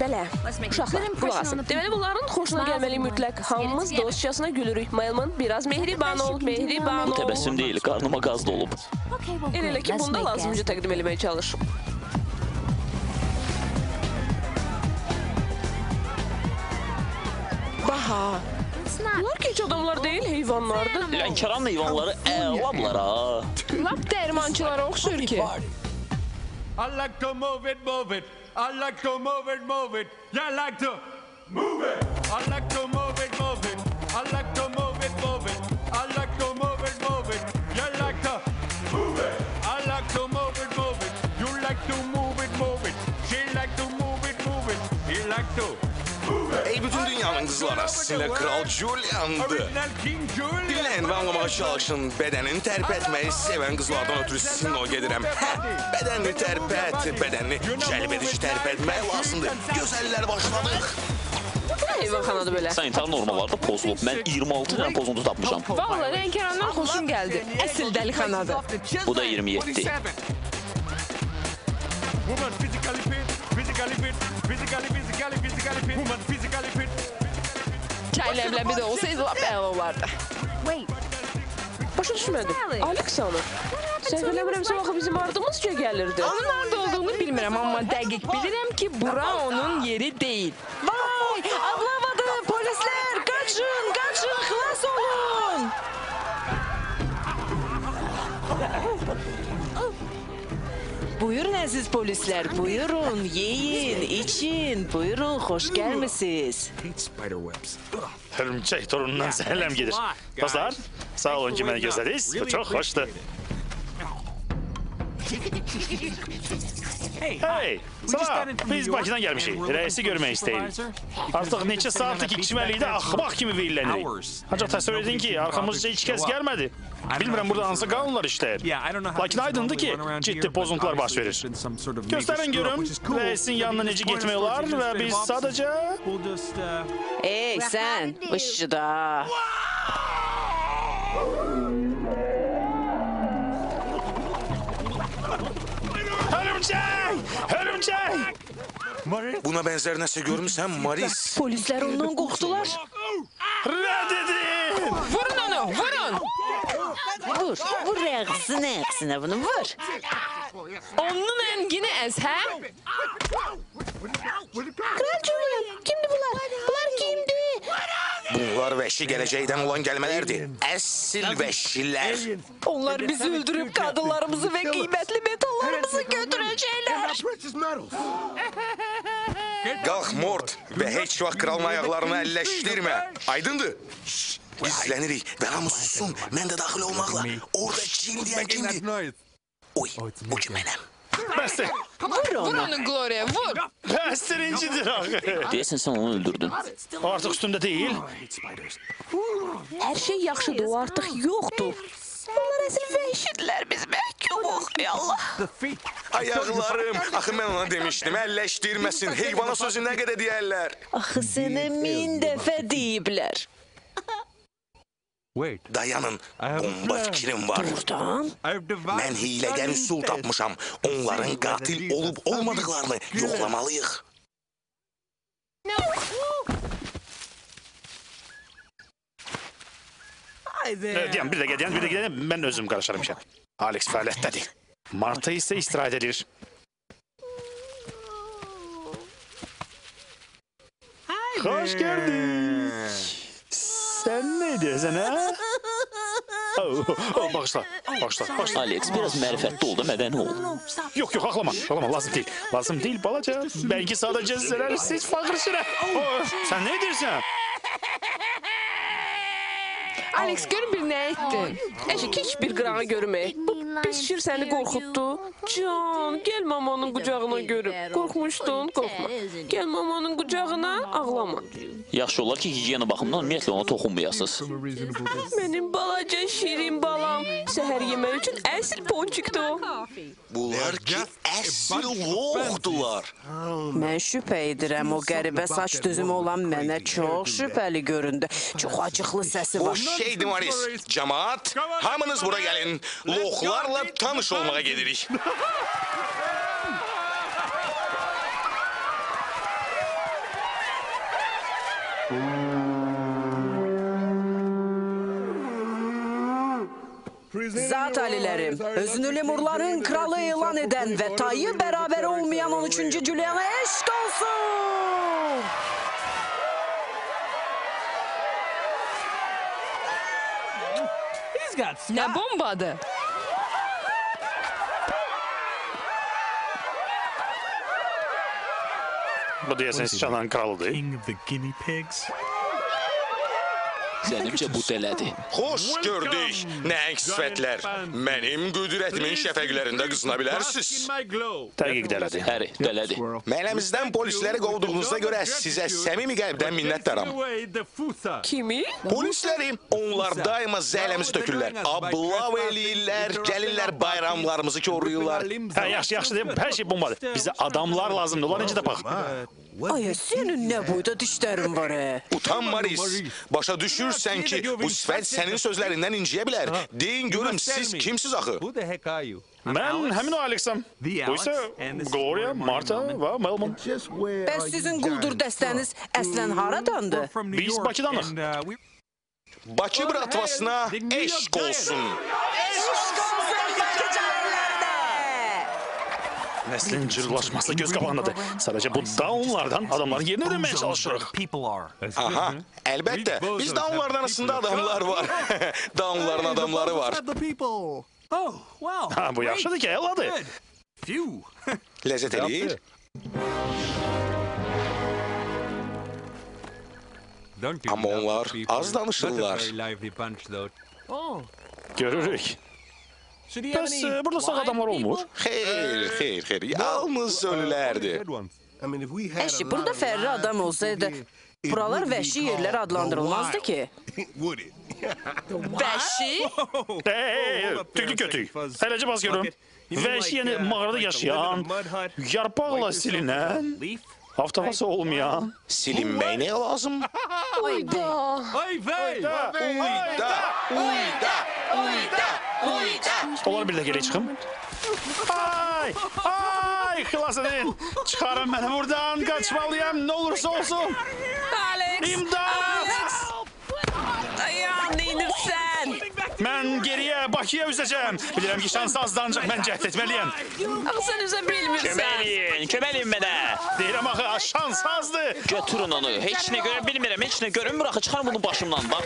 Belə, uşaqlar, qulaq asın. Deməli, bunların xoşuna gəlməli mütləq. Hamımız dostcasına gülürük. Maylman, biraz mehriban ol, mehriban Bu ol. təbəssüm deyil, qarnıma qaz dolub. El elə ki, bunda lazımca təqdim eləməyə çalış. Baha. Bunlar gec adamlar deyil, heyvanlardır. Lənkəran heyvanları əladılar ha. Lap dərmançılara oxşur ki. I like to move it, move it. I like to move it, move it. You like to move it. I like to move it, move it. I like to Qızları, sizinlə Kral Julian'dı. Dinləyin və anlamağa çalışın. Bədənini tərpətməyi sevən qızlardan ötürü sizinlə o gedirəm. Hə, bədənini tərpət, bədənini cəlb edici tərpətmək lazımdır. Gözəllər başladıq. Heyvanxanadır belə? Sanitar normalar da pozulub. Mən 26 dənə pozuntu tapmışam. Vallahi Lənkərandan xoşum gəldi. Əsl dəlixanadır. Bu da 27. Woman physically fit, physically fit, physically, physically, physically fit. Woman physically. Çay ləbləbi də olsaydı lap əla olardı. Başa düşmədim. Aleksanı. Səhv eləmirəmsə axı bizim ardımızca gəlirdi. Onun harda olduğunu bilmirəm, amma dəqiq bilirəm ki, bura onun yeri deyil. Vay! Buyurun aziz polisler, buyurun yiyin, için, buyurun hoş gelmişsiniz. Hörümçek torunundan selam gelir. Dostlar, sağ olun ki beni gözlediniz. Bu çok hoştu. Hey, sana biz Bakıdan gəlmişik. Rəisi görmək istəyirik. Artıq neçə saatdır ki, çimərlikdə axmaq kimi veylənirik. Ancaq təsəvvür edin ki, arxamızca heç kəs gəlmədi. Bilmirəm burada hansı qanunlar işləyir. Lakin aydındır ki, ciddi pozuntular baş verir. Göstərin görüm, rəisin yanına necə getmək olar və biz sadəcə... Ey sən, ışıda. Hörümçək! Buna benzer nesne görmüşsem Maris. Polisler ondan korktular. Reddedin! Vurun onu, vurun! Vur, vur ayağısını, ayağısına bunu vur. Onun engini ez, he? Kral Julian, kimdi bunlar? Bunlar kimdi? Bunlar vahşi geleceğiden olan gelmelerdi. Esil vahşiler. Onlar bizi öldürüp kadınlarımızı ve kıymetli metallarımızı götürecekler. Kalk Mort ve hiç vakit kralın ayaklarını elleştirme. Aydındı. Gizlenirik. Daha mı sussun? Ben de dahil olmakla. Orada kim diyen kimdi? Oy, bu kim benim? Bəsdir! Vur onu. Vur onu Gloria, vur. Bəsdir incidir axı. Deyəsən sən onu öldürdün. Artıq üstümdə deyil. Hər şey yaxşıdır, o artıq yoxdur. Onlar əsl vəhşidirlər, biz məhkumuq, ey Allah. Ayaqlarım. Axı mən ona demişdim, əlləşdirməsin. Heyvana sözü nə qədər deyərlər. Axı sənə min dəfə deyiblər. Dayanın, bomba fikrim var. Buradan? Ben hileden su tapmışam. Onların katil olup olmadıklarını yoklamalıyıq. Diyelim bir de gidelim, bir de gidelim. Ben özüm karışarım işe. Alex fəaliyyətdədir. Marta isə istirahət edir. Xoş gəldik. Sen ne diyorsun ha? Oh, oh, bağışla, bağışla, bağışla. Alex, biraz mərifətli ol da mədəni ol. Yok yok ağlama, ağlama lazım değil. Lazım değil balaca. Belki sadece zərərsiz fağırsın. Oh, sen ne diyorsun? Alex gör bir nə etdin? Eşik heç bir qırağı görmək. Bu pis şir səni qorxutdu. Can, gəl mamanın qucağına görüm. Qorxmuşdun, qorxma. Gəl mamanın qucağına, ağlama. Yaxşı olar ki, higiyena baxımından ümumiyyətlə ona toxunmayasınız. Mənim balaca şirin balam. Səhər yemək üçün əsl ponçikdir o. Bunlar ki əsl loğdular. Mən şübhə edirəm o qəribə saç düzümü olan mənə çox şübhəli göründü. Çox acıqlı səsi var. Boş şeydi Maris. Cemaat, hamınız bura gelin. Loğlarla tanış olmaya gelirik. Zat alilerim, özünü Lemurların kralı ilan eden ve tayı beraber olmayan 13. Julian'a eşit olsun. Ne bombadı. Bu da yasin çalan kraldı. King of the guinea pigs. Zənimcə bu dələdir. Hoş gördük. Nəhəng sifətlər. Mənim qüdrətimin şəfəqlərində qızına bilərsiniz. Dəqiq dələdir. Həri, dələdir. Məhəlləmizdən polisləri qovduğunuzda görə sizə səmimi qəlbdən minnətdaram. Kimi? Polisləri onlar daima zəhləmizi tökürlər. Ablav eləyirlər, gəlirlər bayramlarımızı koruyurlar. Ha, yaxşı, yaxşı deyim. Her şey bombadır. Bize adamlar lazımdır. Ulan necə tapaq? Ay, sənin nə boyda dişlərin var, hə? Utan Maris. Başa düşürsən ki, bu sifət sənin sözlərindən inciyə bilər. Deyin görüm siz kimsiz axı? Who the heck are you? Ben həmin o Alex'am. Bu ise Gloria, Marta ve Melman. Bəs sizin quldur dəstəniz əslən haradandır? Biz Bakıdanıq. And, uh, we Bakı bratvasına eşq olsun. neslin cırlaşması göz kapağındadır. Sadece bu Downlardan adamların yerini ödemeye çalışırıq. Aha, elbette. Biz Downlardan arasında adamlar var. Downların adamları var. Ha, bu yaxşıdır ki, eladı. Lezzet eləyir. Ama onlar az danışırlar. Görürük. Biz e, burada sağ adamlar olmur. Hayır, hayır, hayır. Yalnız ölülerdi. Eşi burada ferri adam olsaydı buralar vəhşi yerlər adlandırılmazdı ki. Vəhşi? Hey, tüklü kötük. Eləcə bas görüm. Vəhşi yəni mağarada yaşayan, yarpaqla silinən, haftavası olmayan. Silinmək nəyə lazım? Uyda. Uyda. Uyda. Uyda. Uyda. Uyda. Onlar bir də geri çıxım. Ay, ay, xilas edin. Çıxarın məni buradan, qaçmalıyam, nə olursa olsun. Alex! İmdad! Dayan, neynirsən? Mən geriyə Bakıya üzəcəm. Bilirəm ki, şans azdır, ancaq mən cəhd etməliyəm. Axı sən üzə bilmirsən. Köməkləyin, köməkləyin mənə. Deyirəm axı, şans azdır. Götürün onu. Heç nə görə bilmirəm, heç nə görünmür axı. Çıxar bunu başımdan, bax.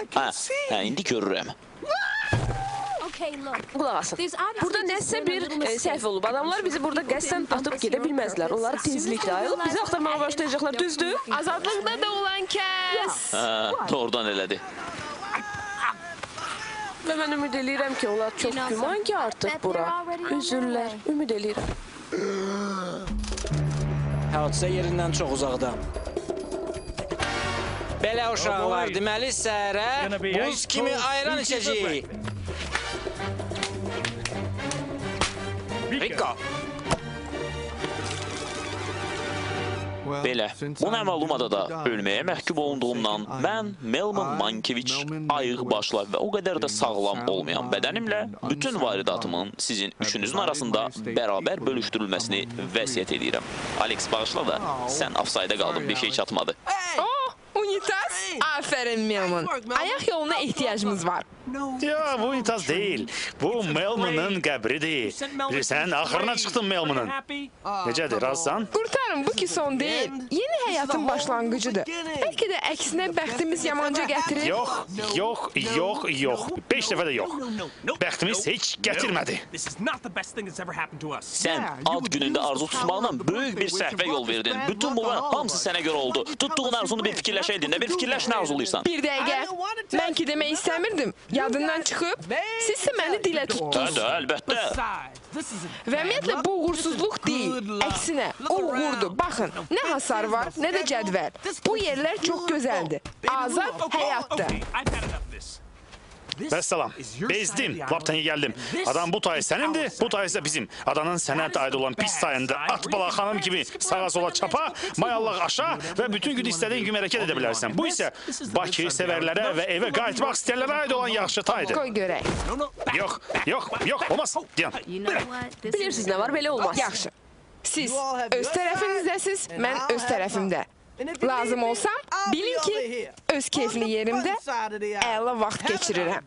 Hə, hə, indi görürəm. Qulaq asın. Burada nəsə bir e, səhv olub. Adamlar bizi burada qəsdən atıb gedə bilməzlər. Onlar tezliklə ayılıb bizi axtarmağa başlayacaqlar, düzdür? Azadlıqda da olan kəs. Hə, doğrudan elədi. Və mən ümid eləyirəm ki, onlar çox güman ki, artıq bura üzürlər. Ümid eləyirəm. Hadisə yerindən çox uzaqda. Belə uşaqlar, deməli səhərə buz kimi ayran içəcəyik. Rika. Belə, bu məməlumada da ölməyə məhkum olunduğumdan mən Melman Mankeviç ayıq başla və o qədər də sağlam olmayan bədənimlə bütün varidatımın sizin üçünüzün arasında bərabər bölüşdürülməsini vəsiyyət edirəm. Alex bağışla da, sən offside qaldın, bir şey çatmadı. Oh, unitaz. Aferin Melman. Ayak yoluna ihtiyacımız var. Ya bu intaz değil. Bu Melman'ın qəbridir. Bilirsən, axırına çıxdın Melman'ın. Necədir, razısan? Qurtarın, bu ki son deyil. Yeni həyatın başlanğıcıdır. Bəlkə də əksinə bəxtimiz yamanca gətirir. Yox, yox, yox, yox. Beş dəfə də yox. Bəxtimiz heç gətirmədi. Sən ad günündə arzu tutmaqla böyük bir səhvə yol verdin. Bütün bunlar hamısı sənə görə oldu. Tutduğun arzunu bir fikirləşəydin də, bir fikirləş nə arzuluysan. Bir dəqiqə. Mən ki demək istəmirdim. Yadından çıxıb, siz isə məni dilə tutdunuz. Hə, əlbəttə. Və ümumiyyətlə bu uğursuzluq deyil. Əksinə, o uğurdur. Baxın, nə hasar var, nə də cədvəl. Bu yerlər çox gözəldir. Azad həyatdır. Vəssalam. Bezdim. Lap tənə gəldim. Adam bu tay sənindir, bu tay isə bizim. Adanın sənə aid olan pis tayında at bala xanım kimi sağa sola çapa, mayallaq aşağı və bütün gün istədiyin kimi hərəkət edə bilərsən. Bu isə Bakı sevərlərə və evə qayıtmaq istəyənlərə aid olan yaxşı taydır. Qoy görək. Yox, yox, yox, olmaz. Dayan. Bilirsiniz nə var, belə olmaz. Yaxşı. Siz öz tərəfinizdəsiz, mən öz tərəfimdə. Lazım olsam, bilin ki, öz keyfli yerimdə əla vaxt keçirirəm.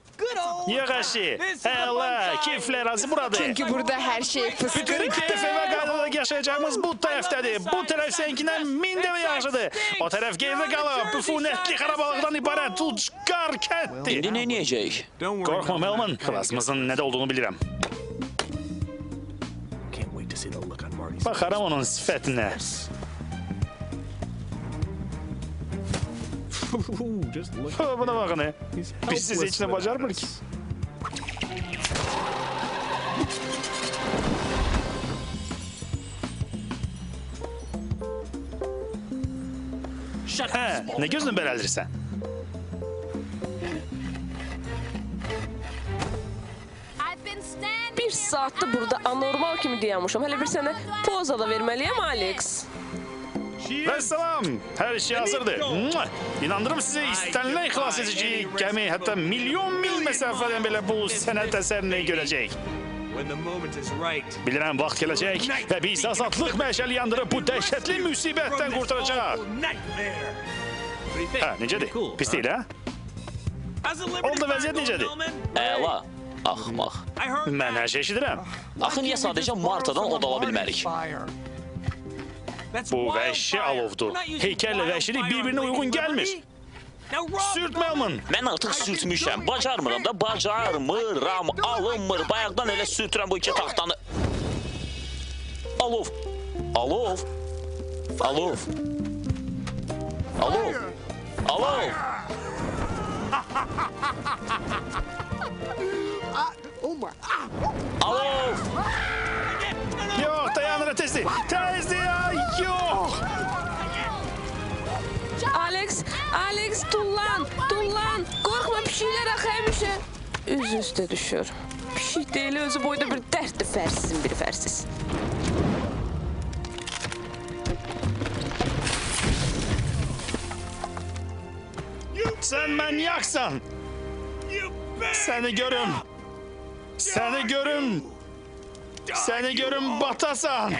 Yox əşi. Əla, keyflər razı buradır. Çünki burada hər şey Bütün fıskırıqdır. keyf və qaydada yaşayacağımız bu tərəfdədir. Bu tərəf sənkindən min dəfə yaxşıdır. O tərəf geyvə qalıb, büfunətli xarabalıqdan ibarət ucqar kənddir. İndi nə edəcəyik? Qorxma Melman, xilasımızın nədə olduğunu bilirəm. Baxaram onun sifətinə. Just look. Ha, Buna baxın. e. Bizsiz heç nə bacarmır ki. Hə, nə gözünü bərəldirsən? Bir saatdır burada anormal kimi dayanmışam. Hələ bir sənə poza da verməliyəm, Alex. Vəssalam, hər şey hazırdır. İnandırım sizə istənilən xilas edici gəmi hətta milyon mil məsafədən belə bu sənət əsərini görəcək. Bilirəm, vaxt gələcək və biz azadlıq məşəli yandırıb bu dəhşətli müsibətdən qurtaracaq. Hə, necədir? Pis deyil, hə? Orada vəziyyət necədir? Əla. Axmaq. Mən hər şey eşidirəm. Axı niyə sadəcə Martadan od ala bilmərik? Bu vahşi alovdu. Heykelle vahşilik birbirine uygun gelmir. Sürtmem Ben artık sürtmüşəm. Bacarmıram da bacarmıram. Alınmır. Bayaqdan elə sürtürəm bu iki taxtanı. Alov. Alov. Alov. Alov. Alov. Alov. özü üstə düşür. Pişik şey deyil, özü boyda bir dərddir fərsin, bir fərsiz. Sen manyaksan. Seni görüm. Seni görüm. Seni görüm batasan.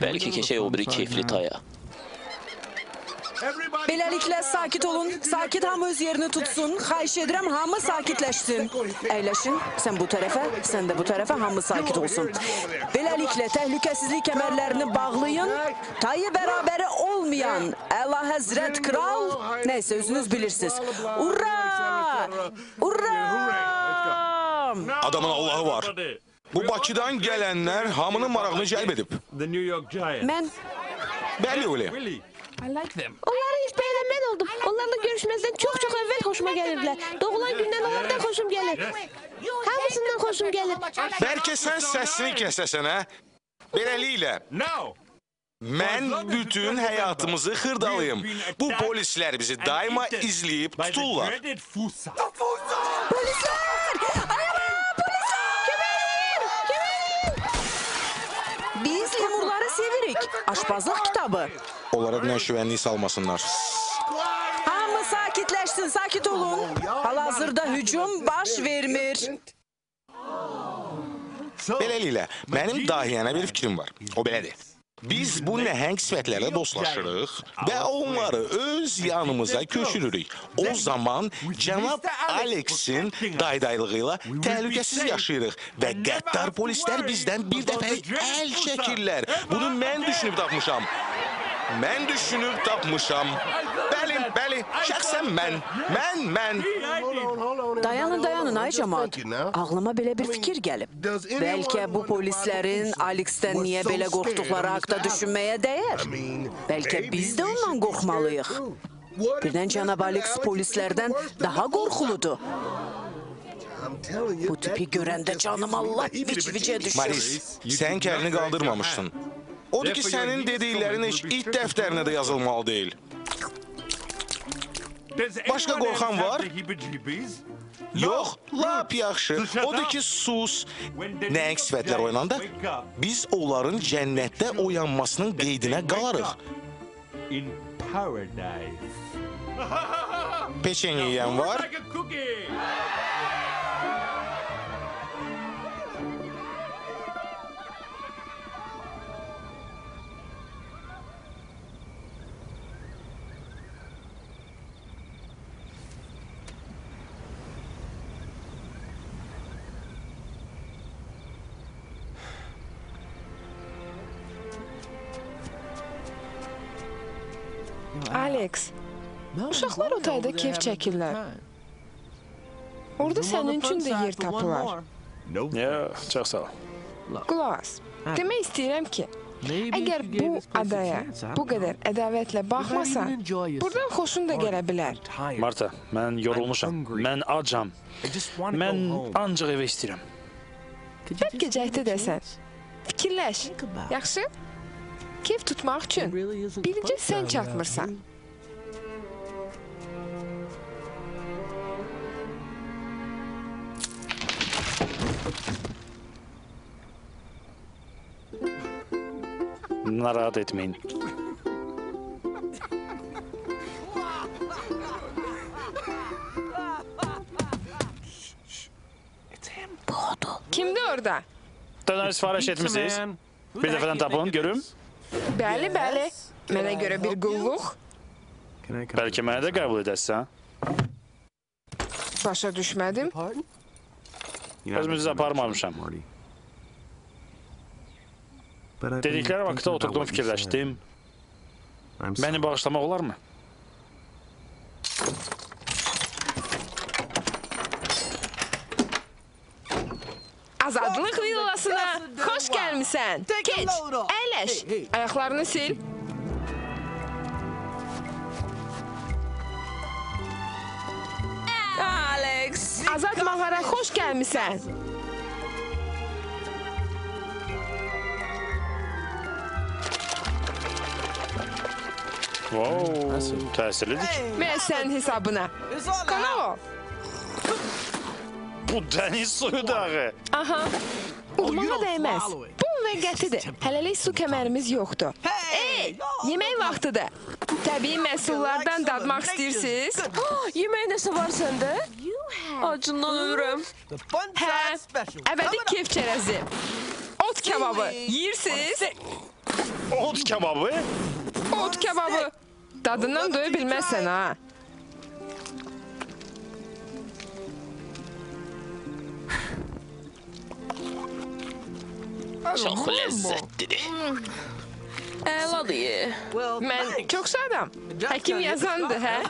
Belki keşe o bir keyifli taya. Beləliklə sakit olun, sakit hamı öz yerini tutsun. Xahiş edirəm hamı sakitləşsin. Əyləşin, sən bu tərəfə, sən də bu tərəfə, hamı sakit olsun. Beləliklə təhlükəsizlik kəmərlərini bağlayın. Tayı bərabəri olmayan Əla Həzrət Kral, nəysə özünüz bilirsiniz. Ura! Ura! Adamın Allahı var. Bu Bakıdan gələnlər hamının marağını cəlb edib. Mən Bəli, öyle. Really? I like them. Onları ilk bəyənən oldum. Onlarla görüşməzdən çox-çox əvvəl xoşuma gəlirdilər. Doğulan gündən onlardan xoşum gəlir. Hamısından xoşum gəlir. Bəlkə sən səsini kəsəsən, hə? Beləliklə, No. mən bütün həyatımızı xırdalıyım. Bu polislər bizi daima izləyib By the tuturlar. dreaded Fusa. biz lemurları sevirik. Aşpazlıq kitabı. Onlara nəşvənlik salmasınlar. Hamı sakitləşsin, sakit olun. Hal-hazırda hücum baş vermir. Beləliklə, mənim dahiyənə bir fikrim var. O belədir. Biz bu nəhəng sifətlərlə dostlaşırıq və onları öz yanımıza köçürürük. O zaman cənab Alexin daydaylığı ilə təhlükəsiz yaşayırıq və qəddar polislər bizdən bir dəfəlik əl çəkirlər. Bunu mən düşünüb tapmışam. Mən düşünüb tapmışam. Bəli, bəli, şəxsən mən. Mən, mən. Dayanın, dayanın ay cəmaat. Ağlıma belə bir fikir gəlib. Bəlkə bu polislərin Alexdən niyə belə qorxduqları haqda düşünməyə dəyər. Bəlkə biz də ondan qorxmalıyıq. Birdən cənab Alex polislərdən daha qorxuludur. Bu tipi görəndə canım Allah vic-vicə düşür. Maris, sən kəlini qaldırmamışsın. Odur ki, sənin dediklərin heç it dəftərinə də yazılmalı deyil. Başqa qorxan var? Yox, lap yaxşı. Odur ki, sus. Nəinki sifətlər oynanda biz onların cənnətdə oyanmasının qeydinə qalarıq. In paradise. Peçen yeyən var? Alex, uşaqlar otayda keyf çəkirlər. Orada sənin üçün də yer tapılar. Ya, çox sağ ol. Qulaq. Demək istəyirəm ki, əgər bu adaya bu qədər ədavətlə baxmasan, buradan xoşun da gələ bilər. Marta, mən yorulmuşam. Mən acam. Mən ancaq evə istəyirəm. Bəlkə cəhdə desən. Fikirləş. Yaxşı? Keyf tutmaq üçün bircə sən çatmırsan. Narahat etməyin. Kimdir orada? Dönər sifariş etmisiniz? Bir dəfədən tapın, görüm. Bəli, bəli. Mənə görə bir qulluq. Bəlkə mənə də qəbul edəsən. Başa düşmədim. Özümüzü aparmamışam. Dedikləri vaxtda oturdum, fikirləşdim. Məni bağışlamaq olarmı? Azadlıq villasına xoş gəlmisən. Keç, əyləş. Ayaqlarını sil. Alex. Azad mağara xoş gəlmisən. Wow, təsirlidir. Mən sənin hesabına. Kanalo. Bu dəniz suyudur axı. Aha. Udmağa dəyməz. Bu müvəqqətidir. Hələlik su kəmərimiz yoxdur. Ey, yemək vaxtıdır. Təbii məhsullardan dadmaq istəyirsiniz? Yemək nəsə var səndə? Acından ölürəm. Hə, əbədi keyf çərəzi. Ot kebabı yeyirsiniz? Ot kebabı? Nohut kebabı. Dadından doyabilmezsen ha. Çok lezzetli. E, vallahi. Hmm. Ben çok sadam. Hakim yazandı he.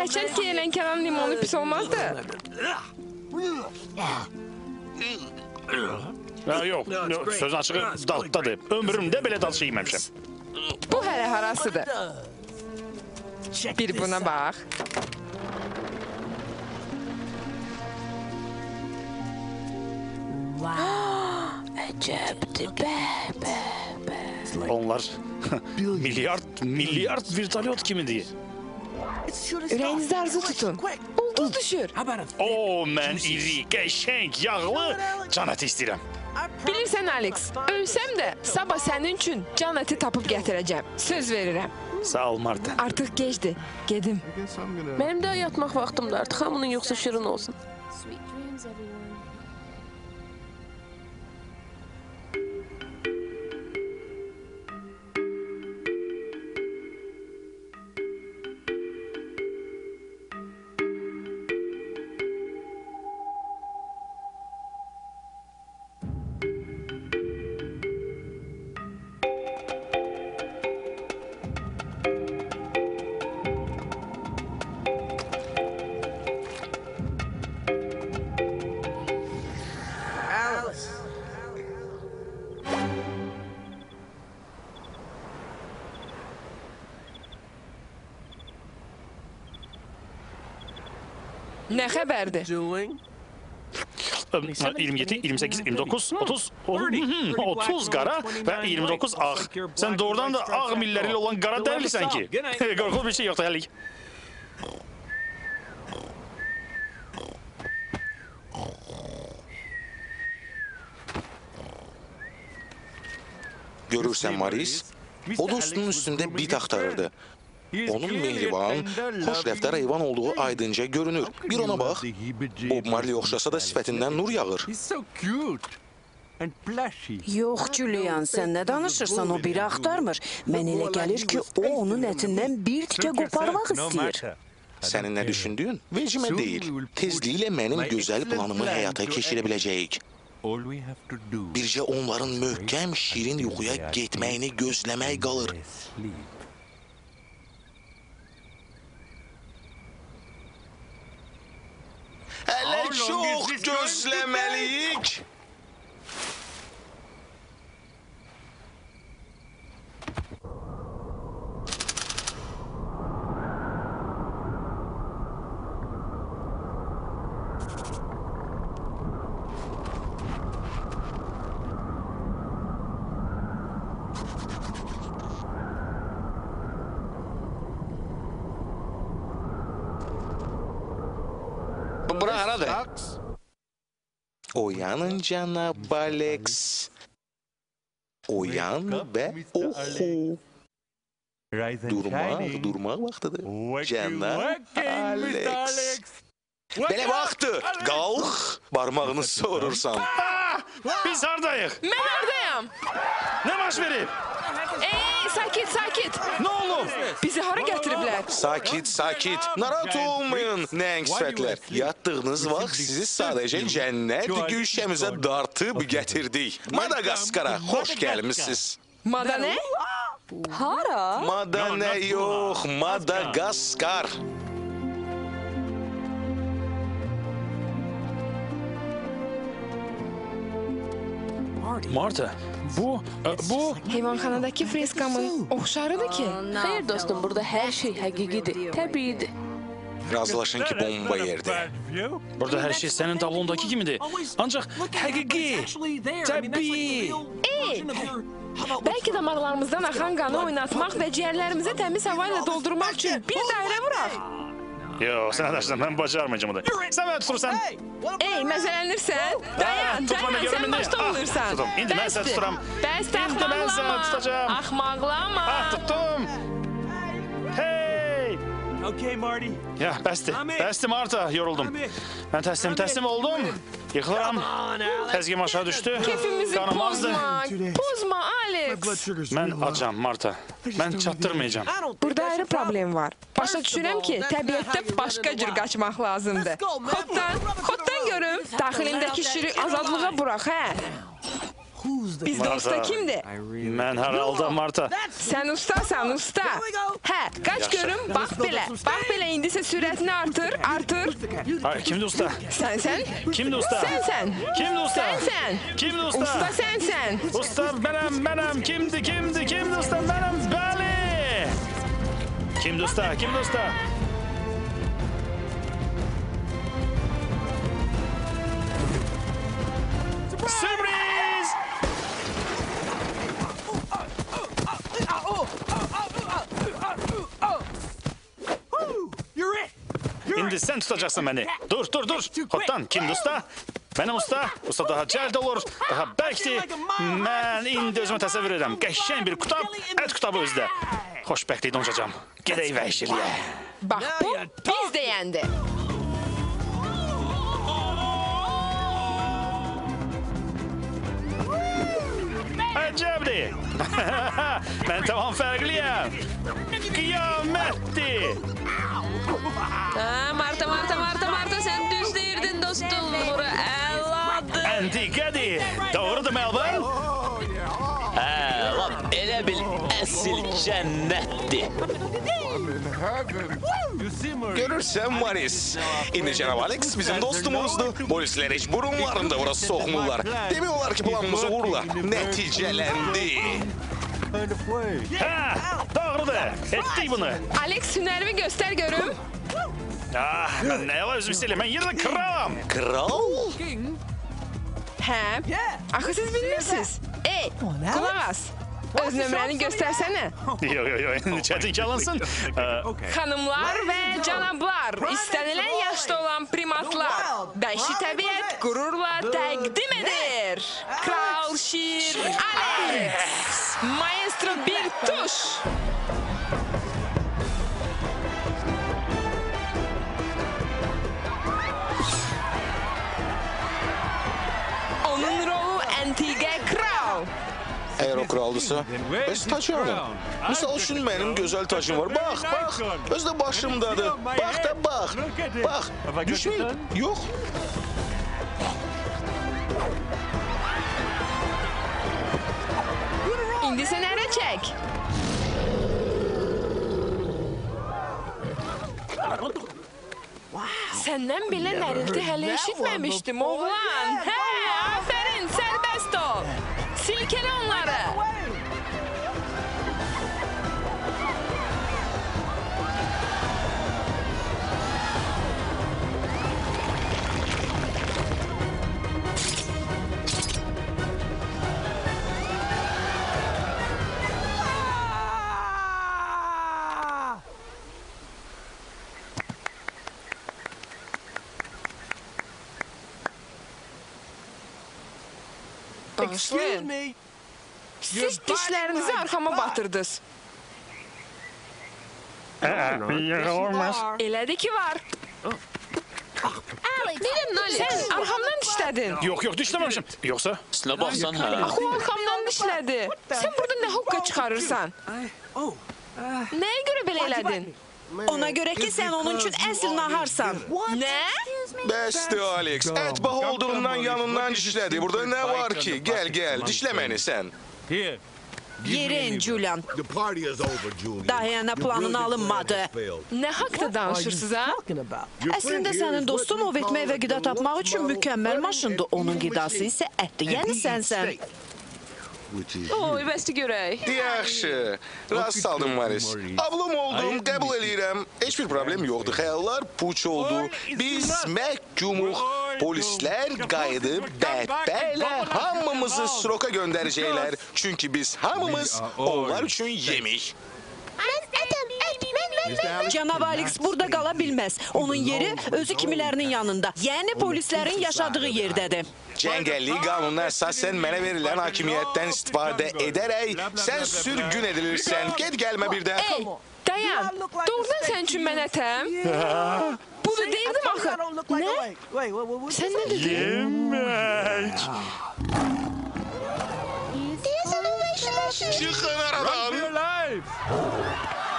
Heçen ki elen kenan limonu pis olmazdı. Ha, yox, yox, söz açığı daddadır. Ömrümdə belə şey yeməmişəm. Bu hələ harasıdır? Bir buna bax. Əcəbdir, bə, bə, bə. Onlar milyard, milyard vertolyot kimidir. Ürəyinizdə arzu tutun. Ulduz düşür. O, mən iri, qəşəng, yağlı can əti istəyirəm. Bilirsən Alex, ölsəm də sabah sənin üçün can əti tapıb gətirəcəm. Söz verirəm. Sağ ol Marta. Artıq gecdir. Gedim. Mənim də yatmaq vaxtımdır artıq. Hamının yoxsa şirin olsun. Sweet dreams, everyone. Nə xəbərdir? 27, 28, 29, 30, 30 qara və 29 ağ. Sən doğrudan da ağ milləri ilə olan qara dərlisən ki. Qorxulu bir şey yoxdur həlik. Görürsən Maris, o dostunun üstündə bit axtarırdı. Onun mehriban, xoş rəftar heyvan olduğu aydınca görünür. Bir ona bax. Bob Marley oxşasa da sifətindən nur yağır. Yox, Julian, sən nə danışırsan? O biri axtarmır. Mən elə gəlir ki, o onun ətindən bir tikə qoparmaq istəyir. Sənin nə düşündüyün vecimə deyil. Tezliklə mənim gözəl planımı həyata keçirə biləcəyik. Bircə onların möhkəm, şirin yuxuya getməyini gözləmək qalır. هله شوخ جسل ملیک Uyanınca Alex. Uyan ve oku. Durmak, durmak vaktidir. Cana Alex. Belə vaxtı. Qalx, barmağını sorursan. Biz hardayıq? Mən hardayam? Nə baş verib? Ey, ee, sakit, sakit. Nə olub? Bizi hara Sakit, sakit. Narahat olmayın. Nəng sifətlər. Yatdığınız vaxt sizi sadəcə cənnət güşəmizə dartıb gətirdik. Madagaskara xoş gəlmisiniz. Mada nə? Hara? Madana yox, Madagaskar. Marta, bu, e, bu Heyvanxanadakı freskamın oxşarıdır ki. Xeyr dostum, burada hər şey həqiqidir, təbiidir. Razılaşın ki, bomba view. burada hər şey sənin tablondakı kimidir. Ancaq həqiqi, təbii. Ey, bəlkə damarlarımızdan axan qanı oynatmaq və ciyərlərimizi təmiz hava ilə doldurmaq üçün bir dairə vuraq. Yox, sən adaşsan, mən bacarmayacağım onu. Sən mənə tutursan. Ey, məzələnirsən? Dayan, tutma dayan, da sən görüm indi. başda Ah, olursan. tutum. İndi mən səni Bəsdir. tuturam. Bəs İndi mən səni axmaqlama. tutacağam. Axmaqlama. Ah, tuttum. Okay, Marty. Ya, bəsdir. Bəsdir Marta, yoruldum. Mən təslim, təslim oldum. Yıxılıram. Təzgim aşağı düşdü. Kefimizi Qanım azdı. pozma. Pozma, Alex. Mən acam Marta. Mən çatdırmayacağam. Burada ayrı problem var. Başa düşürəm ki, təbiətdə başqa cür qaçmaq lazımdır. Xoddan, xoddan görüm. Daxilindəki şiri azadlığa burax, hə? Bizde usta kimdi? Ben herhalde Marta. Sen ustasan usta. He, kaç görüm bak bile. Bak bile indise süratini artır, artır. Hayır, kimdi usta? Sen sen. Kimdi usta? Sen sen. Kimdi usta? Sen sen. Kimdi usta? Usta sen sen. Usta benim benim kimdi kimdi kimdi usta benim bali. Kimdi usta? Kimdi usta? Sürpriz! İndi sən tutacaqsan məni. Dur, dur, dur. Xoddan, kimdir usta? Mənim usta. Usta daha cəld olur, daha bərkdir. Mən indi özümə təsəvvür edirəm. Qəşəng bir qutab, ət qutabı özdə. Xoşbəxtliklə uçacam. Gedək vəhşiliyə. Bax bu biz deyəndir. Əcəbdir. Mən tamam fərqliyəm. Qiyamətdir. Ha, Marta, Marta, Marta, Marta sen düz değirdin dostum. Bura Elladı. Antikadi. Doğru da Melbourne. Oh, Elab, elə bil əsl cənnətdir. Görürsen Maris. İndicen Alex bizim dostumuzdu. Polisler hiç burunlarında orası sokmular. Demiyorlar ki planımızı vurla. Neticelendi. Ha, doğrudur. Ettik bunu. Alex hünerimi göster görüm. Ah, ben ne var özüm Ben yılın kralım. Kral? He. Akı siz bilmirsiniz. Ey, kulak as. Özlemlerini göstersene. Yok yok yok. Çetin çalınsın. Ee, hanımlar ve canablar, istenilen yaşta olan primatlar. Dənşi təbiət qürurla təqdim edir. Kral şiir Alex. Maestro bir tuş. Onun rolu antiqə kral. Əgər o kraldırsa, bəs tacı hanım? Misal üçün mənim gözəl tacım var. Bax, bax. Öz də başımdadır. Bax da bax. Bax. Düşmür. Yox. İndi sən ərə çək. Səndən belə nərilti hələ eşitməmişdim, oğlan. Hə, afərin, sərbəst ol. Silkele onları. Bağışlayın. Siz dişlərinizi arxama batırdınız. Yox, olmaz. Elədi ki var. Deyirəm, Nali. Sən arxamdan dişlədin. Yox, yox, dişləməmişim. Yoxsa? Üstünə baxsan hə. Axı o arxamdan dişlədi. Sən burada nə hoqqa çıxarırsan? Nəyə görə belə elədin? Ona görə ki, sən onun üçün əsl naharsan. Nə? Bəsdir Alex. Ət baha olduğundan yanından dişlədi. Burada nə var ki? Gəl, gəl. Dişlə məni sən. Here. Yerin, Julian. Dayana planın alınmadı. Nə haqda danışırsınız ha? Əslində sənin dostun ov etmək və qida tapmaq üçün mükəmməl maşındır. Onun qidası isə ətdir. Yəni sənsən. Oy, bəsdi görək. Yaxşı. Rast saldım Maris. Ablam oldum, qəbul eləyirəm. Heç bir problem yoxdur. Xəyallar puç oldu. Biz məhkumuq. Polislər qayıdıb bəhbəylə hamımızı sroka göndərəcəklər. Çünki biz hamımız onlar üçün yemik. Cənab Alex burada qala bilməz. Onun yeri özü kimilərinin yanında. Yəni polislərin yaşadığı yerdədir. Cəngəllik qanununa əsasən mənə verilən hakimiyyətdən istifadə edərək sən sürgün edilirsən. Get gəlmə bir də. Ey, dayan. Doğrudan sən üçün mənətəm? Bunu deyildim axı. Nə? Sən nə dedin? Yemək. Çıxın aradan. Marta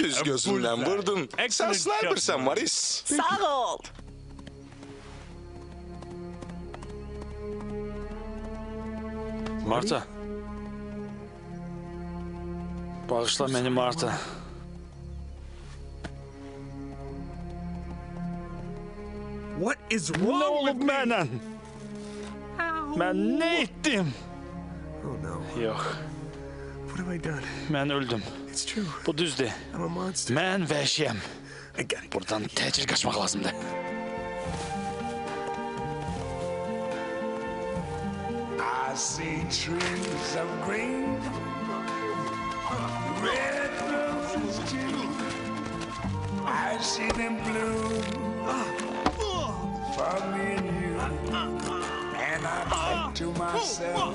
Düz gözündən vurdun. Sən snipersən Maris. Sağ ol. Marta. Bağışla məni Marta. What is wrong olub with me? mənə? Mən nə etdim? Oh no. Yox, What have I done? mən öldüm. It's true. Bu düzdür. I'm a monster. Mən vəhşiyəm. I gotta get Buradan təcil qaçmaq lazımdır. I see trees of green, red roses too. I see them bloom for me and you. And I think to myself,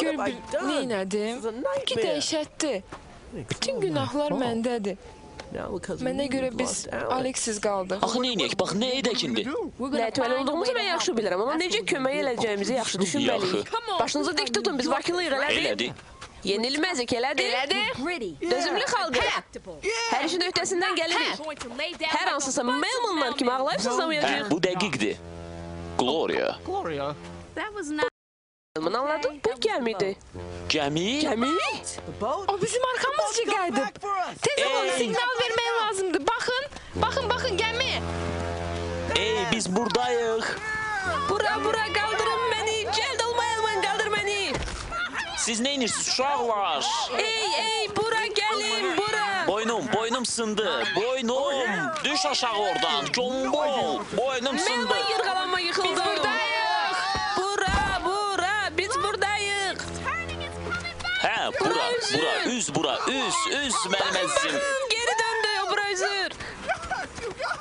Gör bil, neynədim? Ki dəhşətdir. Bütün günahlar məndədir. Mənə görə biz Aleksiz qaldıq. Axı neyniyək? Bax, nə edək indi? Nə etməli olduğumuzu mən yaxşı bilirəm, amma necə kömək edəcəyimizi yaxşı düşünməliyik. Başınızı dik tutun, biz vakillıyıq, elədir? Elədi. Yenilməzik, elədir? Elədir. Dözümlü xalq. Hər işin öhdəsindən gəlirik. Hər hansısa Melmanlar kimi ağlayıb Hə, sızlamayacaq. bu dəqiqdir. Gloria. Gloria. Bunu anladın? Bu gemiydi. Gemi? Gemi? O bizim arkamızca geldi. Tez olun signal vermeye lazımdı. Bakın, bakın, bakın gemi. Ey biz buradayık. Bura bura kaldırın beni. Celd olmayalım kaldır beni. Siz neyiniz uşaklar? Ey ey bura gelin bura. Boynum boynum sındı. Boynum. Düş aşağı oradan. Combol. Boynum sındı. Melman yırgalanma yıkıldı. Biz buradayız. Bura üz bura üz üz mermezsin. Geri dön diyor Brazir.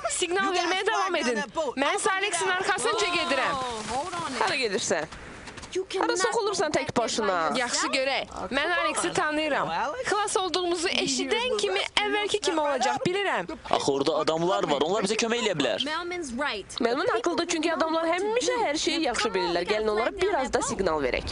Signal vermeye devam edin. Ben Salex'in arkasını çekedirəm. Hara gelirsen. Hara sokulursan tek başına. Yaxşı göre. Ben Alex'i tanıyıram. Klas olduğumuzu eşiden kimi evvelki kimi olacak bilirəm. Axı orada adamlar var. Onlar bize kömək eləyə. Melman haklıdır çünkü adamlar həmişə her şeyi yaxşı bilirler. Gelin onlara biraz da signal verek.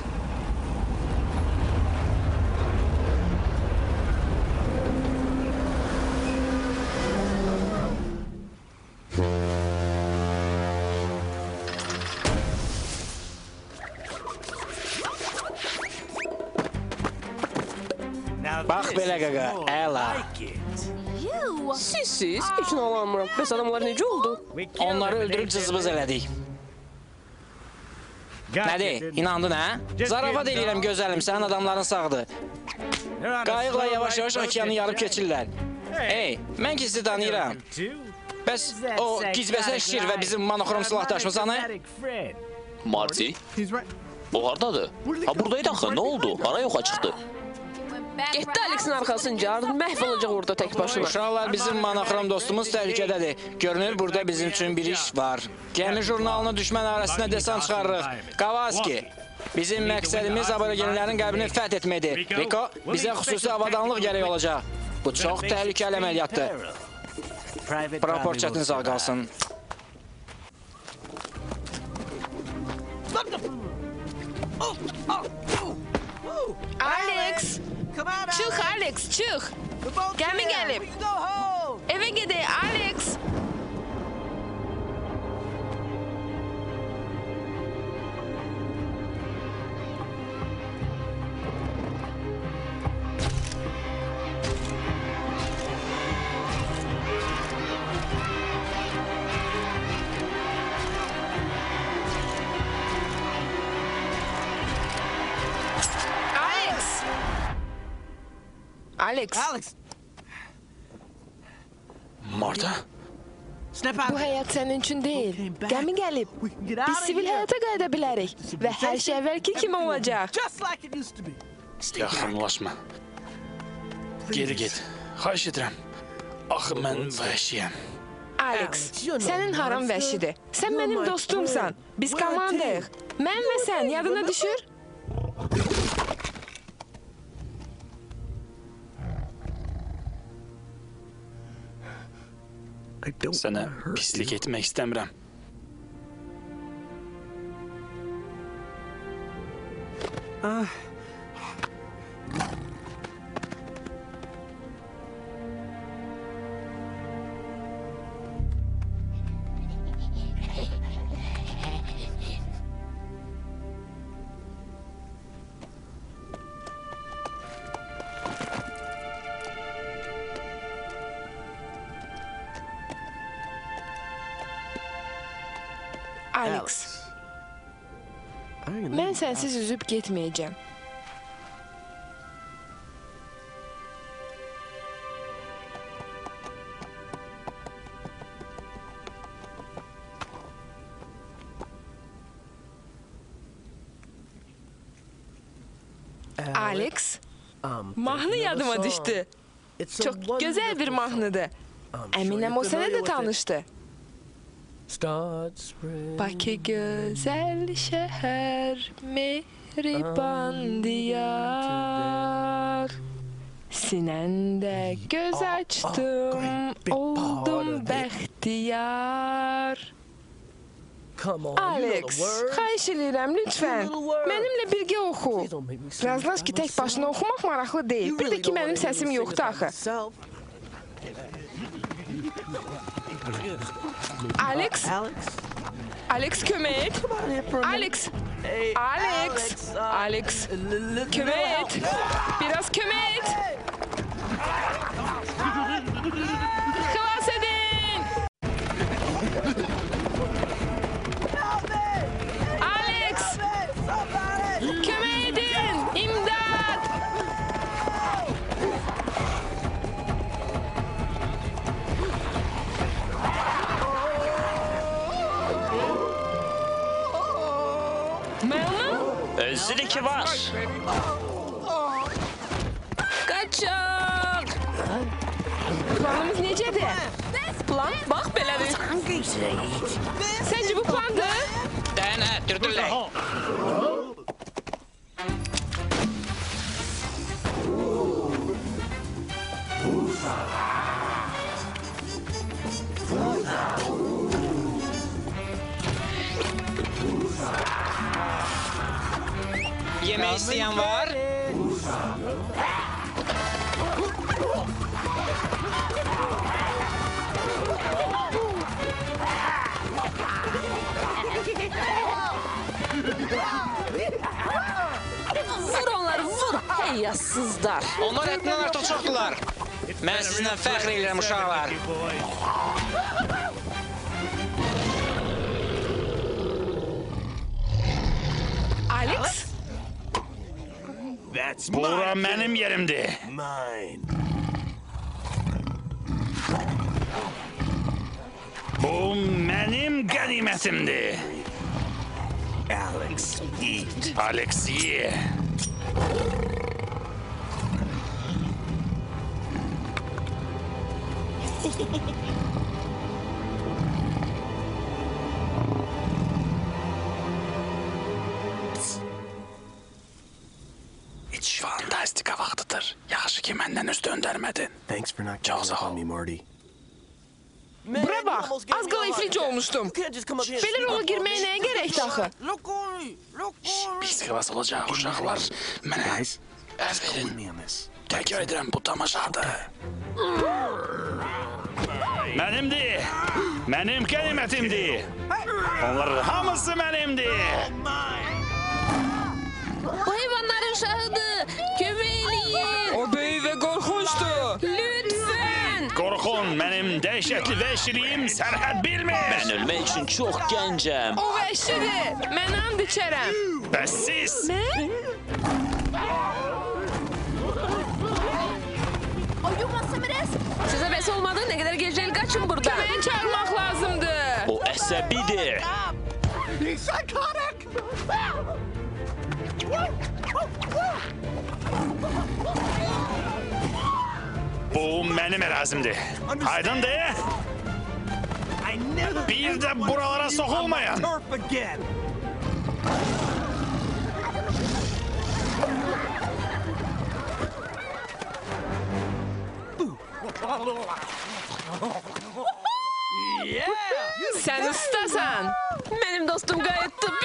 Bax belə qaqa, əla. Siz, siz, heç nə anlamıram. Bəs adamlar necə oldu? Onları öldürüb cızbız elədik. Nədir? İnandın hə? Zarafat eləyirəm gözəlim, sənin adamların sağdır. Qayıqla yavaş-yavaş okeanı yarıb keçirlər. Ey, mən ki sizi tanıyıram. Bəs o gizbəsə şir və bizim monoxrom silahdaşımız hanı? Marty? O hardadır? Ha buradaydı axı, nə oldu? Hara yoxa çıxdı? Getdi Aleksin arxasınca, məhv olacaq orada tək başına. Uşaqlar bizim monoxrom dostumuz təhlükədədir. Görünür burada bizim üçün bir iş var. Gəmi jurnalını düşmən arasına desant çıxarırıq. Kavaski. Bizim məqsədimiz aborigenlərin qəlbini fəth etməkdir. Riko, bizə xüsusi avadanlıq gərək olacaq. Bu çox təhlükəli əməliyyatdır. Propor çətin sağ qalsın. Alex! Çık Alex çık. Gelme gelip. Eve gidelim Alex. Alex, Alex, Marta? snap bu həyat sənin üçün deyil. Gəmi gəlib. Biz sivil həyata qayıda bilərik və hər şey əvvəlki kimi olacaq. Yaxınlaşma. Geri get. Xahiş edirəm. Axı mən vəhşiyəm. Alex, sənin haram vəhşidir. Sən mənim dostumsan. Biz komandayıq. Mən və sən yadına düşür? Sana pislik etmek istemem. Ah. sensiz üzüp gitmeyeceğim. Alex, mahnı yadıma düştü. Çok güzel bir mahnıydı. Eminim o sene de tanıştı. Bakı gözəl şəhər, mehriban diyar. Sinəndə göz açdım, oldum bəxtiyar. Alex, xahiş edirəm lütfən. Mənimlə birgə oxu. Razlaş ki, tək başına oxumaq maraqlı deyil. Bir də ki, mənim səsim yoxdur axı. Alex? Alex? Alex, come in. Come on here for a Alex. Hey, Alex. Alex. Uh, Alex. Come in. Come in. Come on. Özür ki var. Qaçaq! Planımız necədir? Plan bax belədir. Səncə bu plandır? Dənə, dürdürlər. ne isteyen var? Vur onları vur. Hey yassızlar. Onlar etmeler toçoklar. Ben sizinle fəxr edirəm uşaqlar. Alex? That's Bura benim yerimdi. Mine. Bu benim ganimetimdi. Alex eat. Alex ye. Thanks for not sağ up on me, Marty. Bura bax, az qala iflic olmuşdum. Belə rola girməyə nəyə gərəkdir axı? Pis xilas olacaq uşaqlar. Mənə Guys, əz verin. Təkrar edirəm, bu tamaşadır. Mənimdir. Mənim qənimətimdir. Onların hamısı mənimdir. Qorxun, mənim dəhşətli vəhşiliyim sərhəd bilmir. Mən ölmək üçün çox gəncəm. O vəhşidir. Mən and içərəm. Bəs siz? Mən? Sizə bəs olmadı, nə qədər gecəl qaçın buradan. Köməyə çağırmaq lazımdır. O əsəbidir. Psychotic! Bu benim ərazimdir. Aydındır? Bir de buralara sokulmayın. Sen ustasan. Benim dostum gayet tıbbi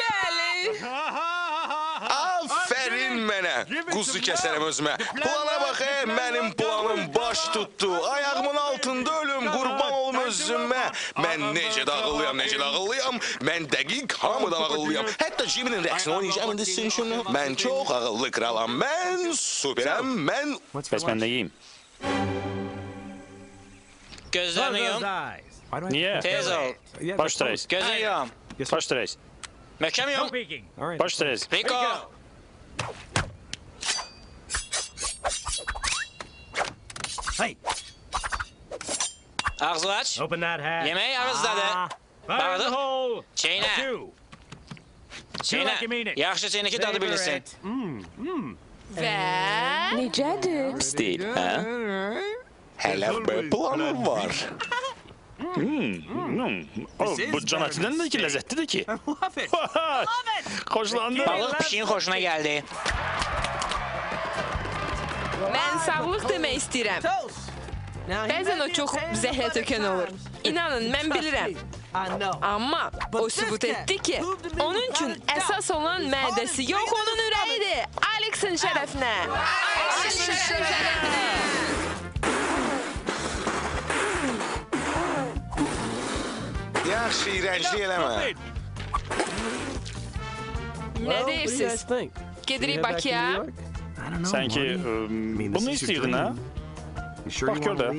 Kuzu keserem özüme. Plana bak he, benim planım baş tuttu. Ayağımın altında ölüm, kurban olum özüme. Ben nece dağılıyam, nece dağılıyam. Ben dakik hamıdan ağıllıyam. Hatta Jimmy'nin reaksiyonu oynayacağım indi sizin şunu. Ben çok ağıllı kralam, ben süperam, ben... Pes ben de yiyeyim. Gözlerini yum. Niye? Tez ol. Baş reis. Gözlerini yum. Baş reis. Mehkem. Baş reis. Rico. Hey. Ağzı aç. Open that hat. Yemeği ağızladı. Bağladık. Çeyne. Çeyne. Yaxşı çeynəki dadı bilirsin. Ve... Necədir? Pis deyil, hə? Hələ bir planım var. Hmm, hmm. Oh, bu can ətindən də ki, ləzzətlidir ki. Xoşlandı. Balıq pişiyin xoşuna gəldi mən sağlıq demək istəyirəm. Bəzən o çox zəhlə tökən olur. İnanın, mən bilirəm. Amma o sübut etdi ki, onun üçün əsas olan mədəsi yox, onun ürəyidir. Alexin şərəfinə. Alexin şərəfinə. Yaxşı, iyrənclik eləmə. Nə deyirsiniz? Gedirik Bakıya. Sən ki, ə, bunu istəyirdin, hə? Bax gör də.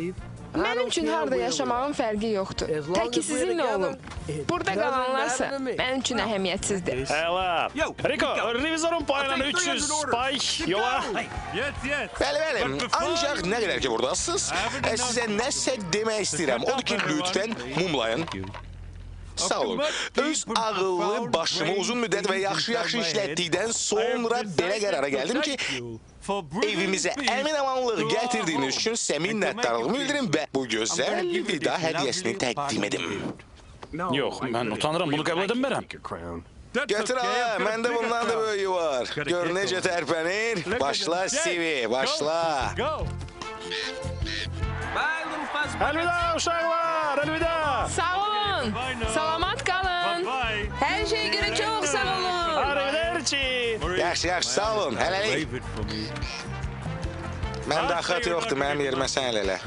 Mənim üçün harda yaşamağın fərqi yoxdur. Təki sizinlə olum. Burada qalanlarsa mənim üçün əhəmiyyətsizdir. Əla. Rico, revizorun payına 300 pay yola. Bəli, bəli. Ancaq nə qədər ki buradasınız, sizə nəsə demək istəyirəm. Odur ki, lütfən mumlayın. Sağ olun. Öz ağıllı başımı uzun müddət və yaxşı-yaxşı işlətdikdən sonra belə qərara gəldim ki, evimizə əmin-amanlıq gətirdiyiniz üçün səmin minnətdarlığımı bildirim və bu gözəl vida hədiyyəsini təqdim edim. Yox, mən utanıram, bunu qəbul edəmərəm. Götür ala, məndə bundan da böyüyü var. Gör necə tərpənir. Başla Sivi, başla. Əlvida uşaqlar, əlvida. Sağ olun. Salamat qalın. Hər şeyə görə çox sağ olun. Arrivederci. Yaxşı, yaxşı, sağ olun. Hələlik. Məndə axat yoxdur, mənim yerimə sən elə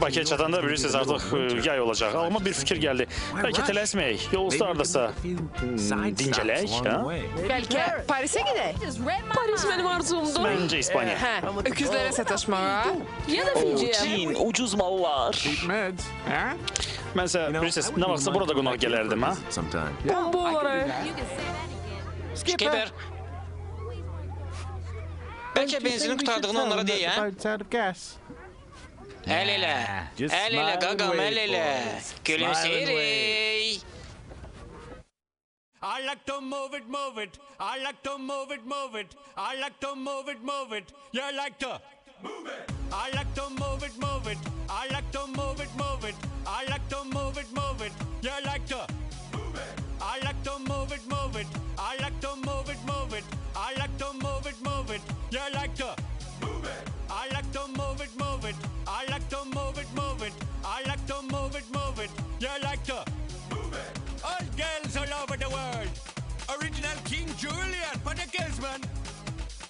Bakıya çatanda bilirsiniz artıq yay olacaq. Ağlıma bir fikir gəldi. Bəlkə tələsməyək, yol hmm, dincələk, hə? Bəlkə Parisə gedək? Paris mənim arzumdur. Məncə İspaniya. Hə, öküzlərə sataşmağa. Ya da Finciyə. Çin, ucuz mallar. Mənsə bilirsiniz, nə vaxtsa burada qonaq gələrdim, hə? Bomba olaraq. Skipper. Bəlkə benzinin qurtardığını onlara deyə, hə? Əl elə. Əl elə, qaqam, əl elə. Gülümsəyirik. I like to move it, move it. I like to move it, move it. I like to move it, move it. You like to move it. I like to move it, move it. I like to move it, move it. I like to move it, move it. You like to move it. I like to move it, move it. I like to move it, move it. I like to move it, move it. You like to move it. I like to move it, move it. Move it, move it. I like to move it, move it. You like to move it. All girls all over the world. Original King Julian for the girls, man.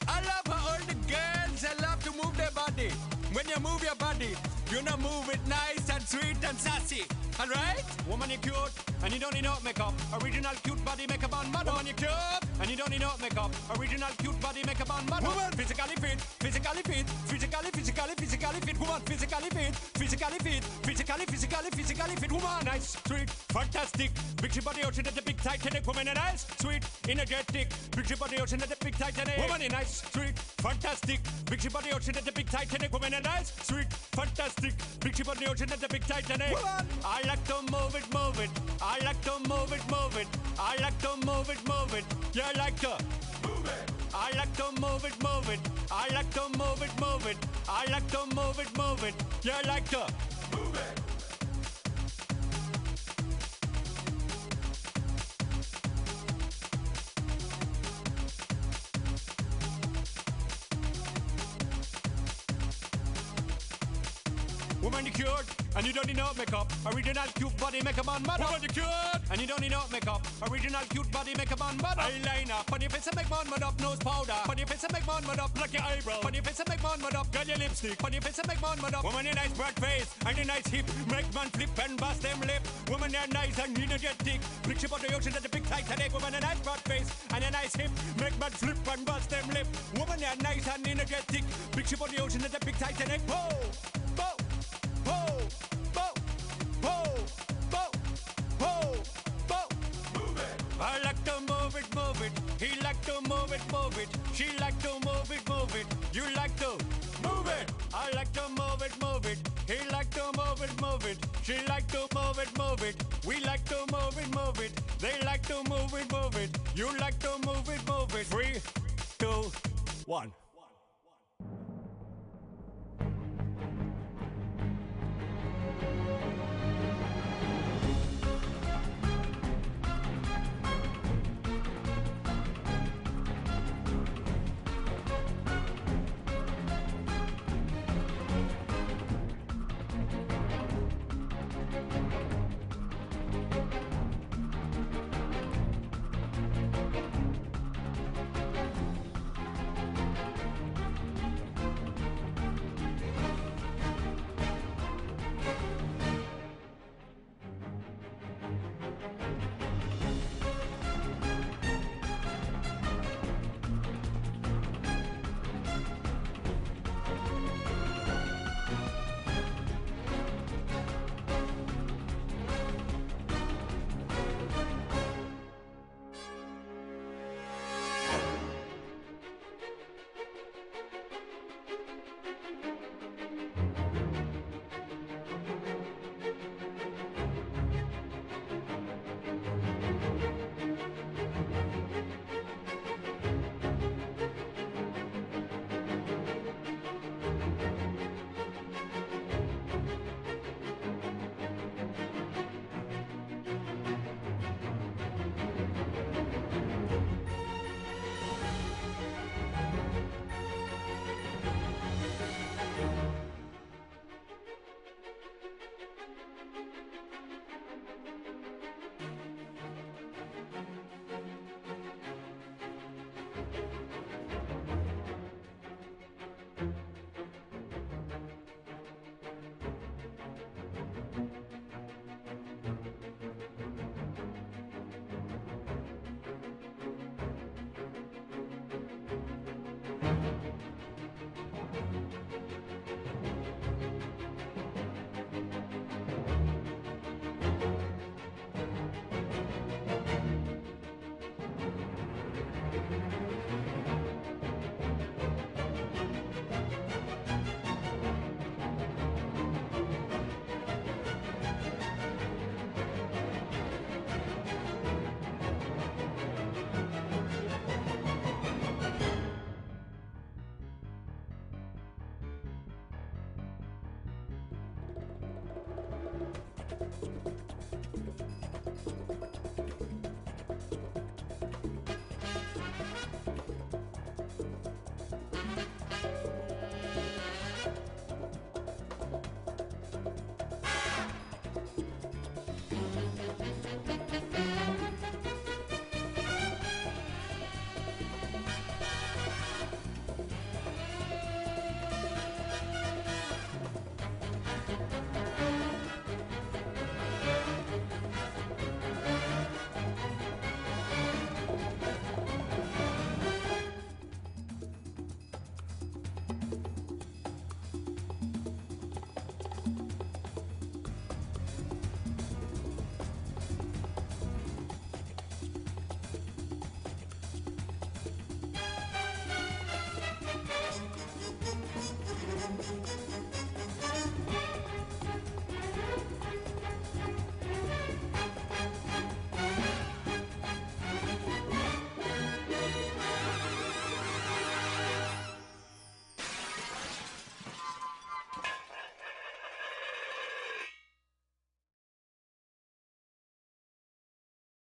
I love how all the girls they love to move their body. When you move your body, you know move it nice and sweet and sassy. Alright? Woman, you cute and you don't need no makeup. Original cute body makeup on model. Woman, you cute and you don't need no makeup. Original cute body makeup on model. Woman, physically fit, physically fit, physically, physically, physically fit. Woman, physically fit, physically fit, physically, physically, physically fit. Woman, nice, sweet, fantastic. Big body ocean at the big Titanic. Woman, and nice, sweet, energetic. Big body ocean at the big Titanic. Woman, and nice, sweet, fantastic. Big body ocean at the big Titanic. Woman, and nice, sweet, fantastic. Big ship body ocean at the big Titanic. Eh? I like to move it, move it. I like to move it, move it. I like to move it, move it. You like to move it. I like to move it, move it. I like to move it, move it. I like to move it, move it. You like to move it. Woman, you cured, and you don't need no makeup. Original cute body make a man mad. Woman, you cured, and you don't need no makeup. Original cute body make a man mad. Eyeliner, funny face and make man mad up. Nose powder, funny face and make man mad up. Like your eyebrow, funny face and make man mad up. Girl, your lipstick, funny face and make man mad up. Woman, your nice broad face and your nice hip make man flip and bust them lip. Woman, you're nice and energetic. Big ship on the ocean at the big Titanic. Woman, a nice broad face and a nice hip make man flip and bust them lip. Woman, you're nice and energetic. Big ship on the ocean at the big Titanic. Whoa, He like to move it, move it. He likes to move it, move it, she like to move it, move it. You like to move it. I like to move it, move it. He like to move it, move it. She like to move it, move it. We like to move it, move it. They like to move it, move it. You like to move it, move it. Three, two, one.